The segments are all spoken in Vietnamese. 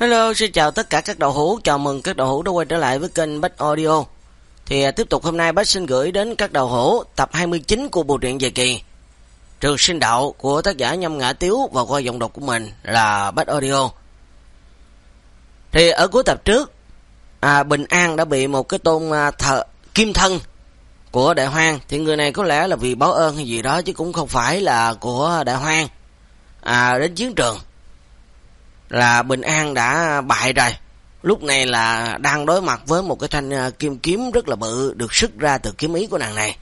Hello, xin chào tất cả các đầu hữu, chào mừng các đầu hữu đã quay trở lại với kênh Bách Audio. Thì à, tiếp tục hôm nay Bách xin gửi đến các đầu hữu tập 29 của bộ truyện dài kỳ Trường sinh đạo của tác giả Nhâm Ngã Tiếu và qua giọng đọc của mình là Bách Audio. Thì ở cuối tập trước, à, Bình An đã bị một cái tôn à, thợ kim thân của Đại Hoang. Thì người này có lẽ là vì báo ơn hay gì đó chứ cũng không phải là của Đại Hoang à, đến chiến trường là Bình An đã bại rồi. Lúc này là đang đối mặt với một cái thanh à, kim kiếm rất là bự, được xuất ra từ kiếm ý của nàng này.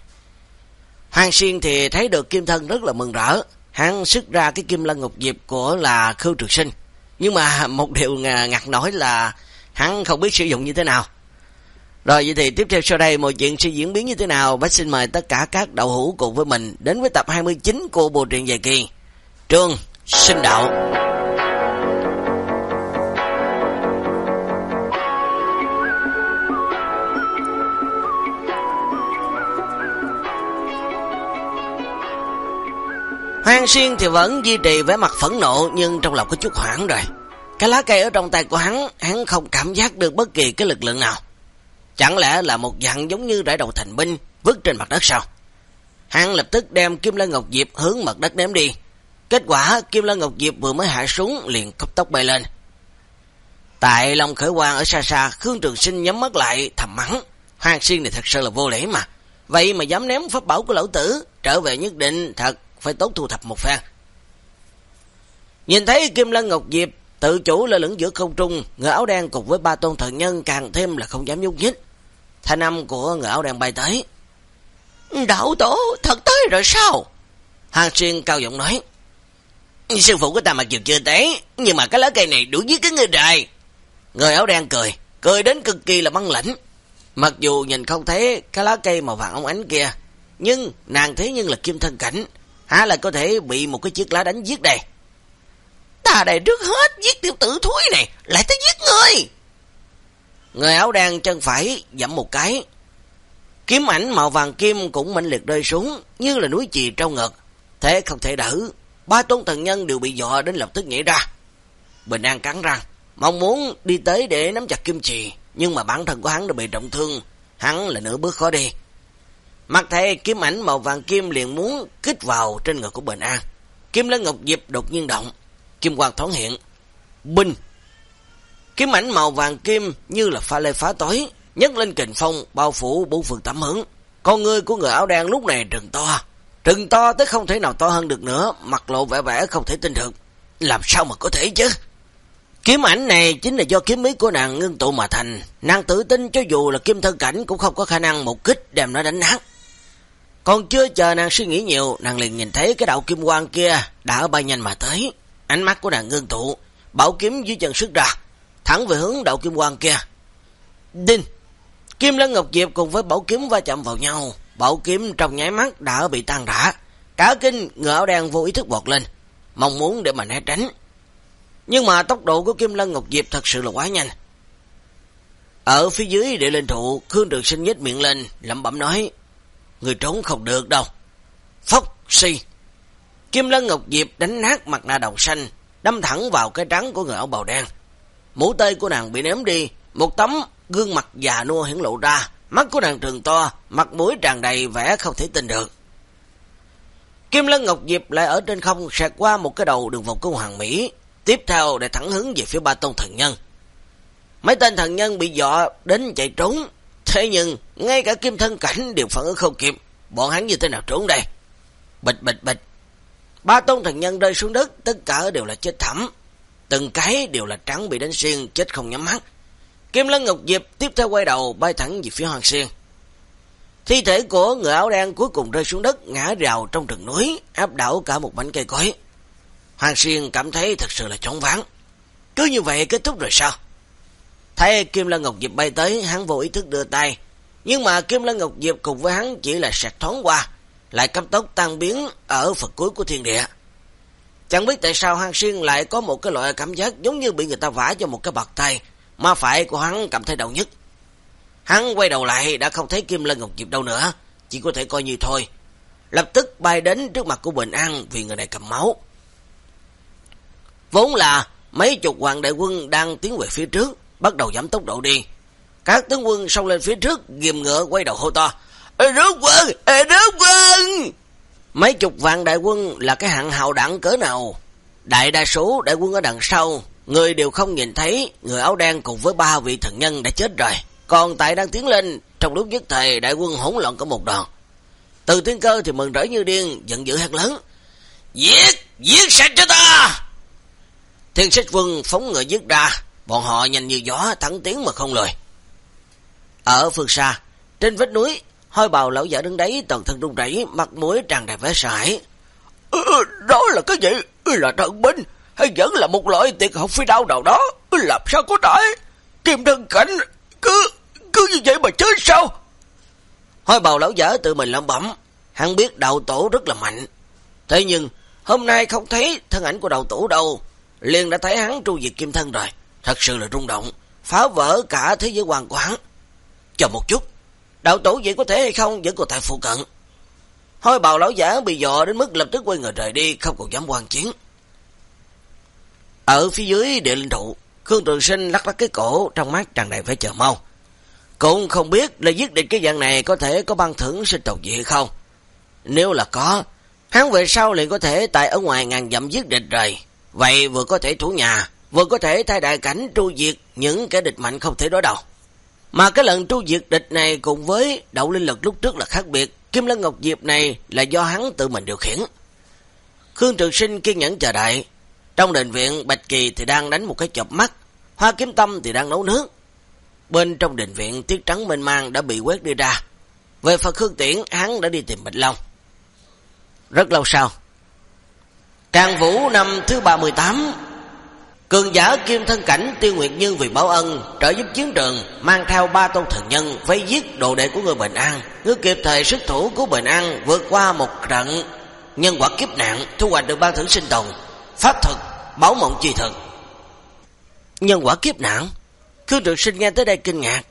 Hoàng Xuyên thì thấy được kim thân rất là mừng rỡ. Hắn xuất ra cái kim lân ngọc diệp của là Khưu Trực Sinh. Nhưng mà một điều ngặt nổi là hắn không biết sử dụng như thế nào. Rồi vậy thì tiếp theo sau đây mọi chuyện sẽ diễn biến như thế nào? Bác xin mời tất cả các đậu hữu cùng với mình đến với tập 29 của bộ truyện dài kỳ. Trương Sinh Đạo. Hoang Xuyên thì vẫn duy trì vẻ mặt phẫn nộ nhưng trong lòng có chút hoảng rồi. Cái lá cây ở trong tay của hắn, hắn không cảm giác được bất kỳ cái lực lượng nào. Chẳng lẽ là một dạng giống như rải đầu thành binh vứt trên mặt đất sao? Hắn lập tức đem Kim Lân Ngọc Diệp hướng mặt đất ném đi. Kết quả Kim Lân Ngọc Diệp vừa mới hạ xuống liền cấp tốc bay lên. Tại Long khởi quang ở xa xa, Khương Trường Sinh nhắm mắt lại thầm mắng. Hoàng Xuyên này thật sự là vô lễ mà. Vậy mà dám ném pháp bảo của lão tử, trở về nhất định thật phải tốt thu thập một phen. Nhìn thấy Kim Lân Ngọc Diệp tự chủ là lửng giữa không trung, người áo đen cùng với ba tôn thần nhân càng thêm là không dám nhúc nhích. Thanh âm của người áo đen bay tới. Đạo tổ, thật tới rồi sao? Hàng xuyên cao giọng nói. Sư phụ của ta mặc dù chưa tới, nhưng mà cái lá cây này đủ giết cái người đài. Người áo đen cười, cười đến cực kỳ là băng lãnh. Mặc dù nhìn không thấy cái lá cây màu vàng ống ánh kia, nhưng nàng thế nhưng là kim thân cảnh, há là có thể bị một cái chiếc lá đánh giết đây. Ta đây trước hết giết tiểu tử thúi này, lại tới giết người. Người áo đen chân phải dẫm một cái. Kiếm ảnh màu vàng kim cũng mạnh liệt rơi xuống, như là núi chì trong ngực. Thế không thể đỡ, ba tôn thần nhân đều bị dọa đến lập tức nhảy ra. Bình An cắn răng, mong muốn đi tới để nắm chặt kim chì, nhưng mà bản thân của hắn đã bị trọng thương, hắn là nửa bước khó đi. Mặt thầy kiếm ảnh màu vàng kim liền muốn kích vào trên người của Bình An. Kim lớn Ngọc Diệp đột nhiên động, kim quang thoáng hiện. Binh! Kiếm ảnh màu vàng kim như là pha lê phá tối, nhấc lên kình phong bao phủ bốn phương tám hướng. Con người của người áo đen lúc này trừng to, trừng to tới không thể nào to hơn được nữa, mặt lộ vẻ vẻ không thể tin được. Làm sao mà có thể chứ? Kiếm ảnh này chính là do kiếm ý của nàng ngưng tụ mà thành. Nàng tự tin cho dù là kim thân cảnh cũng không có khả năng một kích đem nó đánh nát. Còn chưa chờ nàng suy nghĩ nhiều, nàng liền nhìn thấy cái đạo kim quang kia đã bay nhanh mà tới. Ánh mắt của nàng ngưng tụ, bảo kiếm dưới chân sức ra, thẳng về hướng đạo kim quang kia. Đinh! Kim Lân Ngọc Diệp cùng với bảo kiếm va chạm vào nhau, bảo kiếm trong nháy mắt đã bị tan rã. Cả kinh ngựa áo đen vô ý thức bọt lên, mong muốn để mà né tránh. Nhưng mà tốc độ của Kim Lân Ngọc Diệp thật sự là quá nhanh. Ở phía dưới địa linh thụ, Khương Trường Sinh nhếch miệng lên, lẩm bẩm nói, người trốn không được đâu. Phốc, si. Kim Lân Ngọc Diệp đánh nát mặt nạ đầu xanh, đâm thẳng vào cái trắng của người áo bào đen. Mũ tây của nàng bị ném đi, một tấm gương mặt già nua hiển lộ ra, mắt của nàng trường to, mặt mũi tràn đầy vẻ không thể tin được. Kim Lân Ngọc Diệp lại ở trên không sạc qua một cái đầu đường vòng của Hoàng Mỹ, tiếp theo để thẳng hướng về phía ba tôn thần nhân. Mấy tên thần nhân bị dọa đến chạy trốn, thế nhưng ngay cả kim thân cảnh đều phản ứng không kịp, bọn hắn như thế nào trốn đây? Bịch bịch bịch. Ba tôn thần nhân rơi xuống đất, tất cả đều là chết thẳm. Từng cái đều là trắng bị đánh xuyên, chết không nhắm mắt. Kim Lân Ngọc Diệp tiếp theo quay đầu bay thẳng về phía Hoàng Xuyên. Thi thể của người áo đen cuối cùng rơi xuống đất, ngã rào trong rừng núi, áp đảo cả một mảnh cây cối. Hoàng Xuyên cảm thấy thật sự là chóng ván. Cứ như vậy kết thúc rồi sao? Thấy Kim Lân Ngọc Diệp bay tới, hắn vô ý thức đưa tay. Nhưng mà Kim Lân Ngọc Diệp cùng với hắn chỉ là sạch thoáng qua, lại cấp tốc tan biến ở phần cuối của thiên địa. Chẳng biết tại sao Hoàng Xuyên lại có một cái loại cảm giác giống như bị người ta vả cho một cái bạc tay, mà phải của hắn cảm thấy đau nhất. Hắn quay đầu lại đã không thấy Kim Lân Ngọc Diệp đâu nữa, chỉ có thể coi như thôi. Lập tức bay đến trước mặt của Bình An vì người này cầm máu. Vốn là mấy chục hoàng đại quân đang tiến về phía trước, bắt đầu giảm tốc độ đi. Các tướng quân xông lên phía trước, ghim ngựa quay đầu hô to. Ê rước quân! Ê rước quân! Mấy chục vạn đại quân là cái hạng hào đẳng cỡ nào? Đại đa số đại quân ở đằng sau, người đều không nhìn thấy, người áo đen cùng với ba vị thần nhân đã chết rồi. Còn tại đang tiến lên, trong lúc nhất thời đại quân hỗn loạn có một đòn. Từ tiên cơ thì mừng rỡ như điên, giận dữ hát lớn. Giết! Giết sạch cho ta! Thiên sách quân phóng ngựa giết ra, bọn họ nhanh như gió thẳng tiến mà không lười. Ở phương xa, trên vách núi, hôi bào lão giả đứng đấy toàn thân run rẩy, mặt mũi tràn đầy vẻ sợ hãi. Ừ, đó là cái gì? Là trận binh hay vẫn là một loại tiệc học phi đau nào đó? Làm sao có thể? Kim thân cảnh cứ cứ như vậy mà chết sao? Hôi bào lão giả tự mình lẩm bẩm, hắn biết đạo tổ rất là mạnh. Thế nhưng, hôm nay không thấy thân ảnh của đạo tổ đâu, liền đã thấy hắn tru diệt kim thân rồi. Thật sự là rung động, phá vỡ cả thế giới hoàng của. Chờ một chút, đạo tổ vậy có thể hay không vẫn còn tại phụ cận. Hôi bào lão giả bị dọ đến mức lập tức quay người rời đi, không còn dám quan chiến. Ở phía dưới địa linh thụ, Khương Trường Sinh lắc lắc cái cổ, trong mắt tràn đầy phải chờ mong. Cũng không biết là giết định cái dạng này có thể có ban thưởng sinh tồn gì hay không. Nếu là có, hắn về sau liền có thể tại ở ngoài ngàn dặm giết địch rồi. Vậy vừa có thể thủ nhà, vừa có thể thay đại cảnh tru diệt những kẻ địch mạnh không thể đối đầu. Mà cái lần tru diệt địch này cùng với đậu linh lực lúc trước là khác biệt. Kim Lân Ngọc Diệp này là do hắn tự mình điều khiển. Khương Trường Sinh kiên nhẫn chờ đợi. Trong đền viện, Bạch Kỳ thì đang đánh một cái chọc mắt. Hoa Kiếm Tâm thì đang nấu nước. Bên trong đền viện, tiết trắng mênh mang đã bị quét đi ra. Về Phật Khương Tiễn, hắn đã đi tìm Bạch Long. Rất lâu sau, Càng Vũ năm thứ 38 Cường giả kim thân cảnh tiêu nguyệt như vì báo ân, Trợ giúp chiến trường, Mang theo ba tôn thần nhân, Vây giết đồ đệ của người Bình An. Ngư kịp thời sức thủ của Bình An, Vượt qua một trận Nhân quả kiếp nạn, Thu hoạch được ban thưởng sinh tồn. Pháp thực Báo mộng chi thực Nhân quả kiếp nạn? Khương trường sinh nghe tới đây kinh ngạc.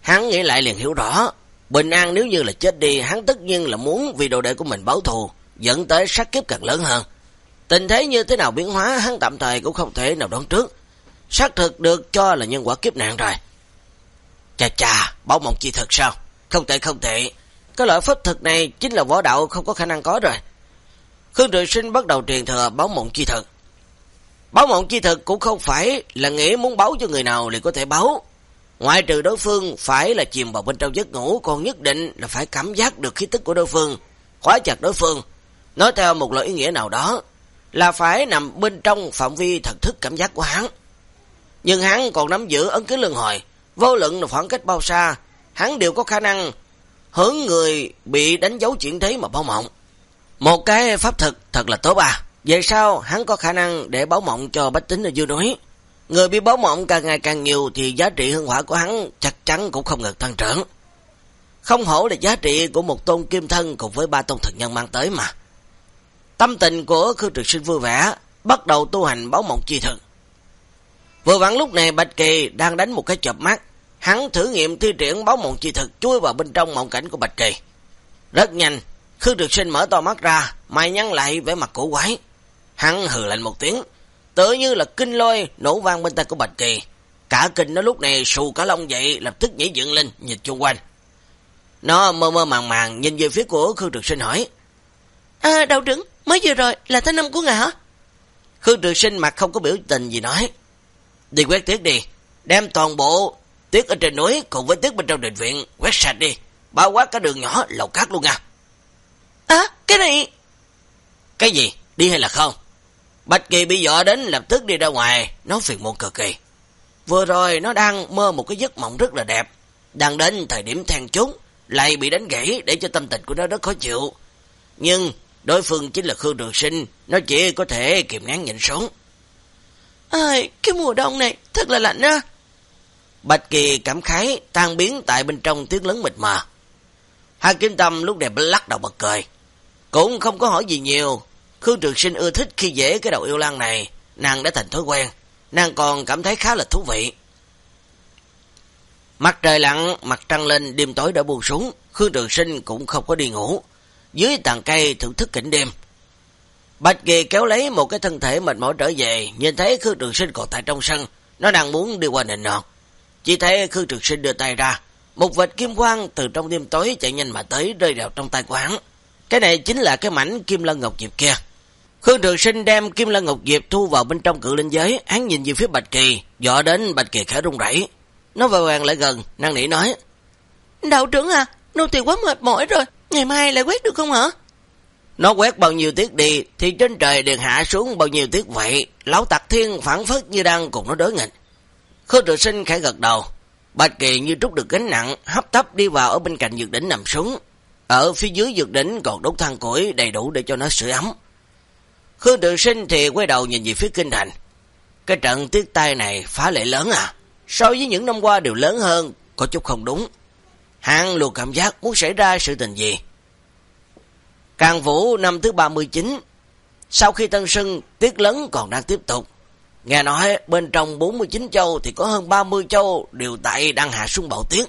Hắn nghĩ lại liền hiểu rõ. Bình An nếu như là chết đi, Hắn tất nhiên là muốn vì đồ đệ của mình báo thù, Dẫn tới sát kiếp càng lớn hơn. Tình thế như thế nào biến hóa hắn tạm thời cũng không thể nào đoán trước. Xác thực được cho là nhân quả kiếp nạn rồi. Chà chà, báo mộng chi thực sao? Không tệ không tệ. Cái loại pháp thực này chính là võ đạo không có khả năng có rồi. Khương Trường Sinh bắt đầu truyền thừa báo mộng chi thực. Báo mộng chi thực cũng không phải là nghĩa muốn báo cho người nào thì có thể báo. Ngoại trừ đối phương phải là chìm vào bên trong giấc ngủ, còn nhất định là phải cảm giác được khí tức của đối phương, khóa chặt đối phương. Nói theo một loại ý nghĩa nào đó, là phải nằm bên trong phạm vi thần thức cảm giác của hắn. Nhưng hắn còn nắm giữ ấn ký luân hồi, vô luận là khoảng cách bao xa, hắn đều có khả năng hướng người bị đánh dấu chuyển thế mà báo mộng. Một cái pháp thực thật là tốt à. Về sau, hắn có khả năng để báo mộng cho bách tính ở dư núi. Người bị báo mộng càng ngày càng nhiều thì giá trị hương hỏa của hắn chắc chắn cũng không ngừng tăng trưởng. Không hổ là giá trị của một tôn kim thân cùng với ba tôn thần nhân mang tới mà. Tâm tình của Khương Trực Sinh vui vẻ, bắt đầu tu hành báo mộng chi thực. Vừa vặn lúc này Bạch Kỳ đang đánh một cái chập mắt, hắn thử nghiệm thi triển báo mộng chi thực chui vào bên trong mộng cảnh của Bạch Kỳ. Rất nhanh, Khương Trực Sinh mở to mắt ra, mày nhăn lại vẻ mặt cổ quái. Hắn hừ lạnh một tiếng, tựa như là kinh lôi nổ vang bên tay của Bạch Kỳ. Cả kinh nó lúc này xù cả lông dậy, lập tức nhảy dựng lên, nhìn chung quanh. Nó mơ mơ màng màng nhìn về phía của Khương Trực Sinh hỏi. À, đạo trưởng, Mới vừa rồi là thứ năm của ngài hả? Khương Trường Sinh mặt không có biểu tình gì nói. Đi quét tuyết đi, đem toàn bộ tuyết ở trên núi cùng với tuyết bên trong đình viện quét sạch đi, bao quát cả đường nhỏ lầu cát luôn nha. À, cái này... Cái gì? Đi hay là không? Bạch Kỳ bị dọa đến lập tức đi ra ngoài, nó phiền muộn cực kỳ. Vừa rồi nó đang mơ một cái giấc mộng rất là đẹp, đang đến thời điểm than chốt, lại bị đánh gãy để cho tâm tình của nó rất khó chịu. Nhưng Đối phương chính là Khương Trường Sinh, nó chỉ có thể kiềm nén nhịn sống. Ơi, cái mùa đông này thật là lạnh á. Bạch Kỳ cảm khái tan biến tại bên trong tiếng lớn mịt mờ. Hai Kim Tâm lúc đẹp lắc đầu bật cười. Cũng không có hỏi gì nhiều. Khương Trường Sinh ưa thích khi dễ cái đầu yêu lan này. Nàng đã thành thói quen. Nàng còn cảm thấy khá là thú vị. Mặt trời lặng, mặt trăng lên, đêm tối đã buông xuống. Khương Trường Sinh cũng không có đi ngủ dưới tàn cây thưởng thức cảnh đêm. Bạch Kỳ kéo lấy một cái thân thể mệt mỏi trở về, nhìn thấy Khương Trường Sinh còn tại trong sân, nó đang muốn đi qua nền nọt. Chỉ thấy Khương Trường Sinh đưa tay ra, một vệt kim quang từ trong đêm tối chạy nhanh mà tới rơi vào trong tay của hắn. Cái này chính là cái mảnh kim lân ngọc diệp kia. Khương Trường Sinh đem kim lân ngọc diệp thu vào bên trong cự linh giới, hắn nhìn về phía Bạch Kỳ, dọ đến Bạch Kỳ khẽ rung rẩy. Nó vội vàng lại gần, năng nỉ nói: "Đạo trưởng à, nô tỳ quá mệt mỏi rồi, ngày mai lại quét được không hả?" Nó quét bao nhiêu tiết đi thì trên trời điện hạ xuống bao nhiêu tiết vậy. Lão tặc thiên phản phất như đang cùng nó đối nghịch. Khương Trường Sinh khẽ gật đầu. Bạch Kỳ như trút được gánh nặng, hấp tấp đi vào ở bên cạnh dược đỉnh nằm xuống. Ở phía dưới dược đỉnh còn đốt than củi đầy đủ để cho nó sưởi ấm. Khương Trường Sinh thì quay đầu nhìn về phía kinh thành. Cái trận tiết tay này phá lệ lớn à? So với những năm qua đều lớn hơn, có chút không đúng. Hắn luôn cảm giác muốn xảy ra sự tình gì. Càng Vũ năm thứ 39, sau khi Tân Sưng, tiết lớn còn đang tiếp tục. Nghe nói bên trong 49 châu thì có hơn 30 châu đều tại đang hạ xuống bão tiết.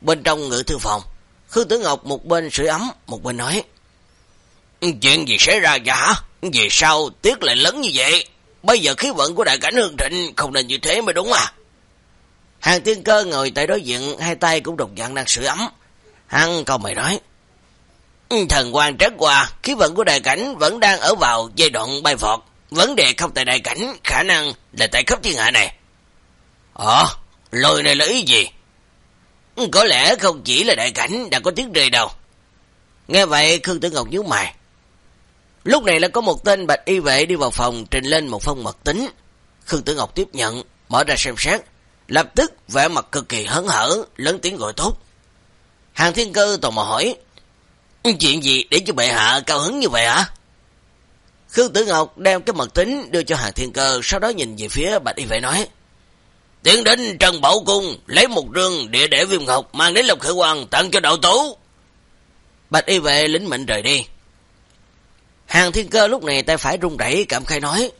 Bên trong ngự thư phòng, Khương Tử Ngọc một bên sưởi ấm, một bên nói. Chuyện gì xảy ra vậy hả? Vì sao tiết lại lớn như vậy? Bây giờ khí vận của đại cảnh hương thịnh không nên như thế mới đúng à? Hàng tiên cơ ngồi tại đối diện, hai tay cũng đồng dạng đang sửa ấm. Hắn câu mày nói. Ừ, thần quan trất qua, khí vận của đại cảnh vẫn đang ở vào giai đoạn bay vọt. Vấn đề không tại đại cảnh, khả năng là tại khắp thiên hạ này. Ồ, lời này là ý gì? Ừ, có lẽ không chỉ là đại cảnh đã có tiếng rơi đâu. Nghe vậy, Khương Tử Ngọc nhíu mày. Lúc này là có một tên bạch y vệ đi vào phòng trình lên một phong mật tính. Khương Tử Ngọc tiếp nhận, mở ra xem xét. Lập tức vẻ mặt cực kỳ hấn hở, lớn tiếng gọi tốt. Hàng thiên cơ tò mò hỏi. Chuyện gì để cho bệ hạ cao hứng như vậy hả? Khương Tử Ngọc đem cái mật tính đưa cho Hàng Thiên Cơ, sau đó nhìn về phía Bạch Y Vệ nói. Tiến đến Trần Bảo Cung, lấy một rương địa để viêm ngọc, mang đến Lộc Khởi Hoàng, tặng cho đạo tú. Bạch Y Vệ lính mệnh rời đi. Hàng Thiên Cơ lúc này tay phải rung rẩy cảm khai nói.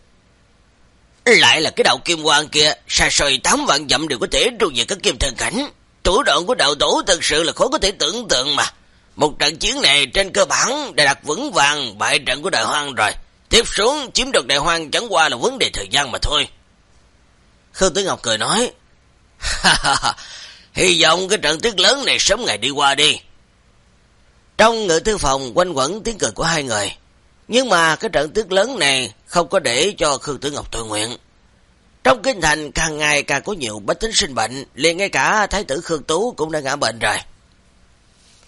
Lại là cái đạo kim quang kia, xa xôi 8 vạn dặm đều có thể trung về các kim thần cảnh. Thủ đoạn của đạo tổ thật sự là khó có thể tưởng tượng mà. Một trận chiến này trên cơ bản đã đặt vững vàng bại trận của đại hoang rồi. Tiếp xuống chiếm được đại hoang chẳng qua là vấn đề thời gian mà thôi. Khương Tử Ngọc cười nói. Hy vọng cái trận tiết lớn này sớm ngày đi qua đi. Trong ngự thư phòng quanh quẩn tiếng cười của hai người. Nhưng mà cái trận tiết lớn này không có để cho Khương Tử Ngọc tự nguyện. Trong kinh thành càng ngày càng có nhiều bách tính sinh bệnh, liền ngay cả thái tử Khương Tú cũng đã ngã bệnh rồi.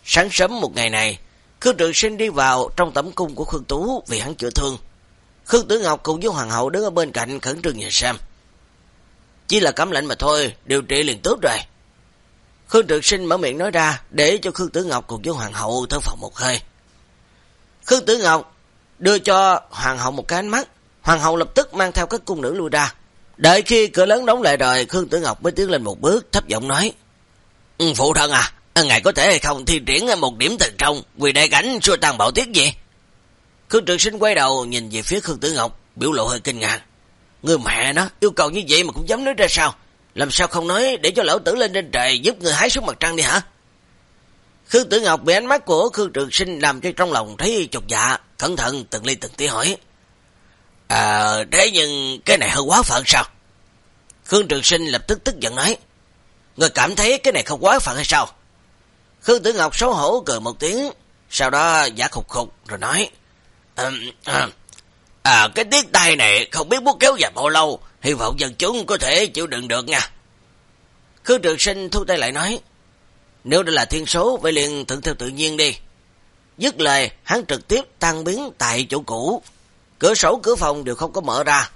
Sáng sớm một ngày này, Khương Trường Sinh đi vào trong tẩm cung của Khương Tú vì hắn chữa thương. Khương Tử Ngọc cùng với Hoàng hậu đứng ở bên cạnh khẩn trương nhìn xem. Chỉ là cấm lệnh mà thôi, điều trị liền tốt rồi. Khương Trường Sinh mở miệng nói ra để cho Khương Tử Ngọc cùng với Hoàng hậu thở phòng một hơi. Khương Tử Ngọc đưa cho Hoàng hậu một cái ánh mắt, Hoàng hậu lập tức mang theo các cung nữ lui ra. Đợi khi cửa lớn đóng lại rồi, Khương Tử Ngọc mới tiến lên một bước, thấp giọng nói. Ừ, phụ thân à, ngài có thể hay không thi triển một điểm thần trong, vì đại cảnh xua tăng bảo tiết gì? Khương Trường Sinh quay đầu nhìn về phía Khương Tử Ngọc, biểu lộ hơi kinh ngạc. Người mẹ nó, yêu cầu như vậy mà cũng dám nói ra sao? Làm sao không nói để cho lão tử lên trên trời giúp người hái xuống mặt trăng đi hả? Khương Tử Ngọc bị ánh mắt của Khương Trường Sinh làm cho trong lòng thấy chột dạ, cẩn thận từng ly từng tí hỏi. À, thế nhưng cái này hơi quá phận sao? Khương Trường Sinh lập tức tức giận nói. Người cảm thấy cái này không quá phận hay sao? Khương Tử Ngọc xấu hổ cười một tiếng, sau đó giả khục khục rồi nói. À, à, à, cái tiết tay này không biết muốn kéo dài bao lâu, hy vọng dân chúng có thể chịu đựng được nha. Khương Trường Sinh thu tay lại nói. Nếu đây là thiên số, vậy liền thuận theo tự nhiên đi. Dứt lời, hắn trực tiếp tăng biến tại chỗ cũ. Cửa sổ cửa phòng đều không có mở ra.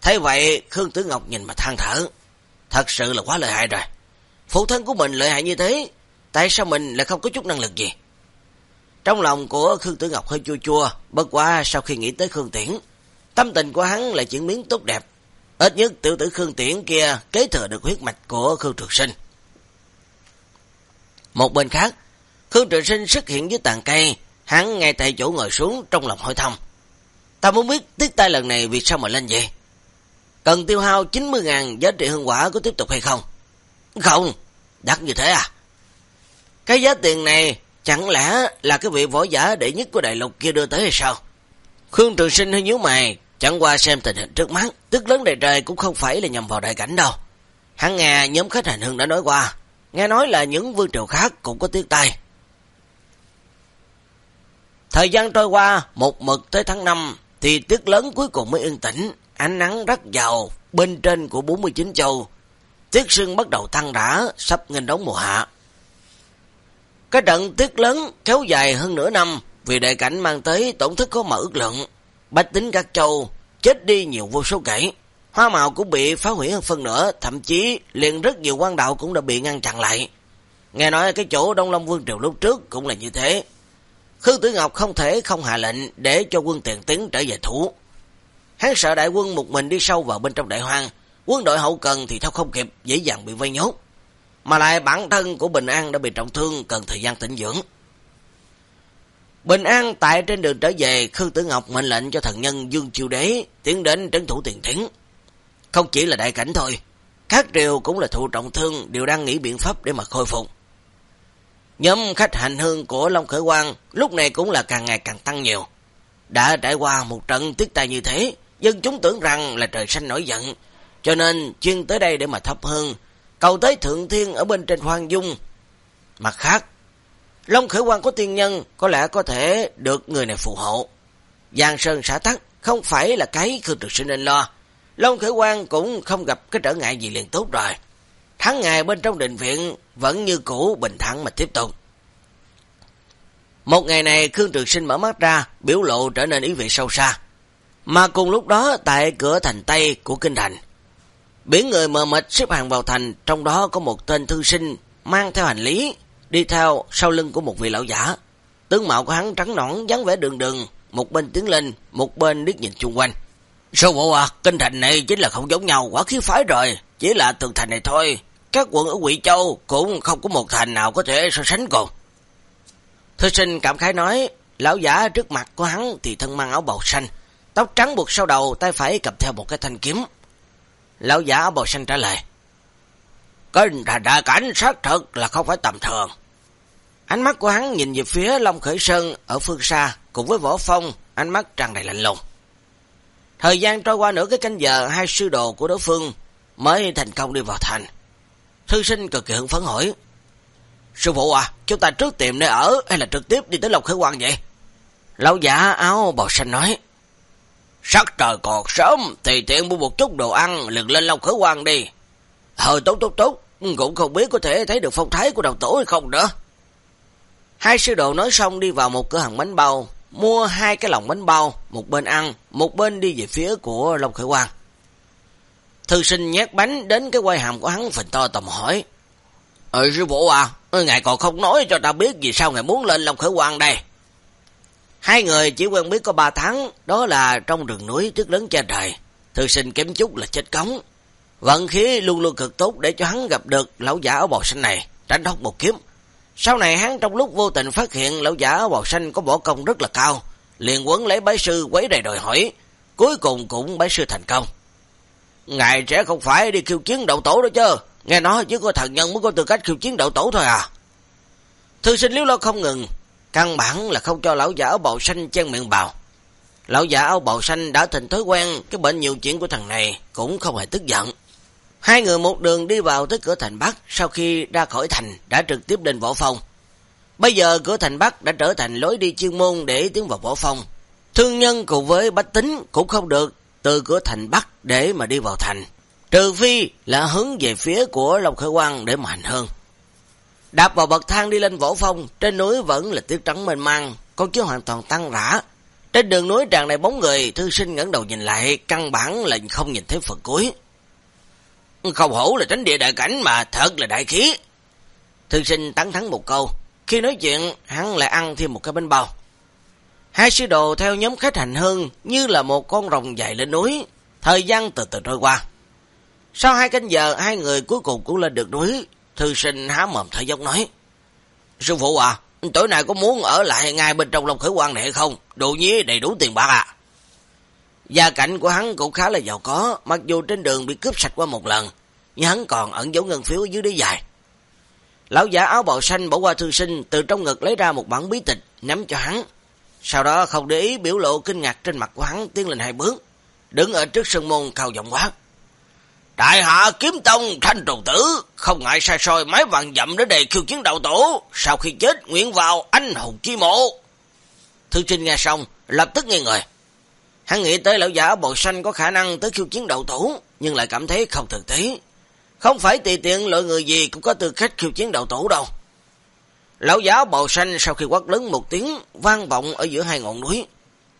Thấy vậy, Khương Tử Ngọc nhìn mà than thở. Thật sự là quá lợi hại rồi. Phụ thân của mình lợi hại như thế, tại sao mình lại không có chút năng lực gì? Trong lòng của Khương Tử Ngọc hơi chua chua, bất quá sau khi nghĩ tới Khương Tiễn, tâm tình của hắn lại chuyển biến tốt đẹp. Ít nhất tiểu tử Khương Tiễn kia kế thừa được huyết mạch của Khương Trường Sinh. Một bên khác, Khương Trường Sinh xuất hiện dưới tàn cây, hắn ngay tại chỗ ngồi xuống trong lòng hỏi thăm. Ta muốn biết tiếc tay lần này vì sao mà lên vậy? Cần tiêu hao 90.000 giá trị hương quả có tiếp tục hay không? Không, đắt như thế à? Cái giá tiền này chẳng lẽ là cái vị võ giả đệ nhất của đại lục kia đưa tới hay sao? Khương Trường Sinh hơi nhíu mày, chẳng qua xem tình hình trước mắt, tức lớn đầy trời cũng không phải là nhằm vào đại cảnh đâu. Hắn nghe nhóm khách hành hương đã nói qua, nghe nói là những vương triều khác cũng có tiếc tay. Thời gian trôi qua, một mực tới tháng 5, thì tuyết lớn cuối cùng mới yên tĩnh, ánh nắng rất giàu, bên trên của 49 châu. Tuyết sương bắt đầu tăng rã, sắp nghênh đón mùa hạ. Cái trận tuyết lớn kéo dài hơn nửa năm, vì đại cảnh mang tới tổn thất có mà ước lượng. Bách tính các châu chết đi nhiều vô số kể. Hoa màu cũng bị phá hủy hơn phần nửa, thậm chí liền rất nhiều quan đạo cũng đã bị ngăn chặn lại. Nghe nói cái chỗ Đông Long Vương Triều lúc trước cũng là như thế. Khương Tử Ngọc không thể không hạ lệnh để cho quân tiền tiến trở về thủ. Hắn sợ đại quân một mình đi sâu vào bên trong đại hoang, quân đội hậu cần thì theo không kịp, dễ dàng bị vây nhốt. Mà lại bản thân của Bình An đã bị trọng thương, cần thời gian tĩnh dưỡng. Bình An tại trên đường trở về, Khương Tử Ngọc mệnh lệnh cho thần nhân Dương Chiêu Đế tiến đến trấn thủ tiền thiến. Không chỉ là đại cảnh thôi, các triều cũng là thụ trọng thương, đều đang nghĩ biện pháp để mà khôi phục. Nhóm khách hành hương của Long Khởi Quang lúc này cũng là càng ngày càng tăng nhiều. Đã trải qua một trận tiết tài như thế, dân chúng tưởng rằng là trời xanh nổi giận, cho nên chuyên tới đây để mà thấp hương, cầu tới thượng thiên ở bên trên hoang dung. Mặt khác, Long Khởi Quang có tiên nhân, có lẽ có thể được người này phù hộ. Giang Sơn xã tắc, không phải là cái Khương Trực Sinh nên lo. Long Khởi Quang cũng không gặp cái trở ngại gì liền tốt rồi. Tháng ngày bên trong đình viện vẫn như cũ bình thẳng mà tiếp tục. Một ngày này Khương Trường Sinh mở mắt ra, biểu lộ trở nên ý vị sâu xa. Mà cùng lúc đó tại cửa thành Tây của Kinh Thành, biển người mờ mịt xếp hàng vào thành, trong đó có một tên thư sinh mang theo hành lý, đi theo sau lưng của một vị lão giả. Tướng mạo của hắn trắng nõn, dáng vẻ đường đường, một bên tiến lên, một bên liếc nhìn chung quanh. Sư bộ à, kinh thành này chính là không giống nhau, quá khí phái rồi, chỉ là tường thành này thôi. Các quận ở Quỷ Châu cũng không có một thành nào có thể so sánh cùng. Thư sinh cảm khái nói, lão giả trước mặt của hắn thì thân mang áo bào xanh, tóc trắng buộc sau đầu, tay phải cầm theo một cái thanh kiếm. Lão giả áo bào xanh trả lời, cái thành đại cảnh sát thật là không phải tầm thường. Ánh mắt của hắn nhìn về phía Long Khởi Sơn ở phương xa, cùng với võ phong, ánh mắt tràn đầy lạnh lùng. Thời gian trôi qua nửa cái canh giờ, hai sư đồ của đối phương mới thành công đi vào thành. Thư sinh cực kỳ hứng phấn hỏi, Sư phụ à, chúng ta trước tìm nơi ở hay là trực tiếp đi tới lộc Khởi Quang vậy? Lão giả áo bào xanh nói, Sắc trời còn sớm thì tiện mua một chút đồ ăn liền lên lộc Khởi Quang đi. Ờ tốt tốt tốt, cũng không biết có thể thấy được phong thái của đầu tổ hay không nữa. Hai sư đồ nói xong đi vào một cửa hàng bánh bao, mua hai cái lồng bánh bao, một bên ăn, một bên đi về phía của Long Khởi Quang. Thư sinh nhát bánh đến cái quay hàm của hắn phình to tầm hỏi. Ờ sư phụ à, ngài còn không nói cho ta biết vì sao ngài muốn lên Long Khởi Quang đây. Hai người chỉ quen biết có ba tháng, đó là trong rừng núi trước lớn cha trời. Thư sinh kém chút là chết cống. Vận khí luôn luôn cực tốt để cho hắn gặp được lão giả ở bò xanh này, tránh thoát một kiếm. Sau này hắn trong lúc vô tình phát hiện lão giả ở bò xanh có võ công rất là cao, liền quấn lấy bái sư quấy đầy đòi hỏi, cuối cùng cũng bái sư thành công. Ngài sẽ không phải đi khiêu chiến đậu tổ đó chứ, nghe nói chứ có thần nhân mới có tư cách khiêu chiến đậu tổ thôi à. Thư sinh liếu lo không ngừng, căn bản là không cho lão giả áo bào xanh chen miệng bào. Lão giả áo bào xanh đã thành thói quen cái bệnh nhiều chuyện của thằng này, cũng không hề tức giận. Hai người một đường đi vào tới cửa thành Bắc, sau khi ra khỏi thành đã trực tiếp đến võ phòng Bây giờ cửa thành Bắc đã trở thành lối đi chuyên môn để tiến vào võ phòng Thương nhân cùng với bách tính cũng không được từ cửa thành Bắc để mà đi vào thành. Trừ phi là hướng về phía của Long Khởi Quang để mà hành hơn. Đạp vào bậc thang đi lên võ phong, trên núi vẫn là tuyết trắng mênh mang, con chứ hoàn toàn tăng rã. Trên đường núi tràn đầy bóng người, thư sinh ngẩng đầu nhìn lại, căn bản là không nhìn thấy phần cuối. Không hổ là tránh địa đại cảnh mà thật là đại khí. Thư sinh tán thắng một câu. Khi nói chuyện, hắn lại ăn thêm một cái bánh bao. Hai sư đồ theo nhóm khách hành hương như là một con rồng dài lên núi. Thời gian từ từ trôi qua. Sau hai canh giờ, hai người cuối cùng cũng lên được núi. Thư sinh há mồm thở dốc nói. Sư phụ à, tối nay có muốn ở lại ngay bên trong lòng khởi quan này hay không? Đồ nhí đầy đủ tiền bạc à? Gia cảnh của hắn cũng khá là giàu có, mặc dù trên đường bị cướp sạch qua một lần, nhưng hắn còn ẩn dấu ngân phiếu dưới đế dài. Lão giả áo bào xanh bỏ qua thư sinh, từ trong ngực lấy ra một bản bí tịch, nắm cho hắn. sau đó không để ý biểu lộ kinh ngạc trên mặt của hắn tiến lên hai bước, đứng ở trước sân môn cao giọng quát. Đại hạ kiếm tông thanh trùng tử, không ngại sai soi mấy vàng dặm để đề khiêu chiến đạo tổ, sau khi chết nguyện vào anh hùng chi mộ. Thư Trinh nghe xong, lập tức nghe người. Hắn nghĩ tới lão giả bội xanh có khả năng tới khiêu chiến đạo tổ, nhưng lại cảm thấy không thực tế. Không phải tùy tiện loại người gì cũng có tư cách khiêu chiến đạo tổ đâu. Lão giả bầu xanh sau khi quát lớn một tiếng vang vọng ở giữa hai ngọn núi,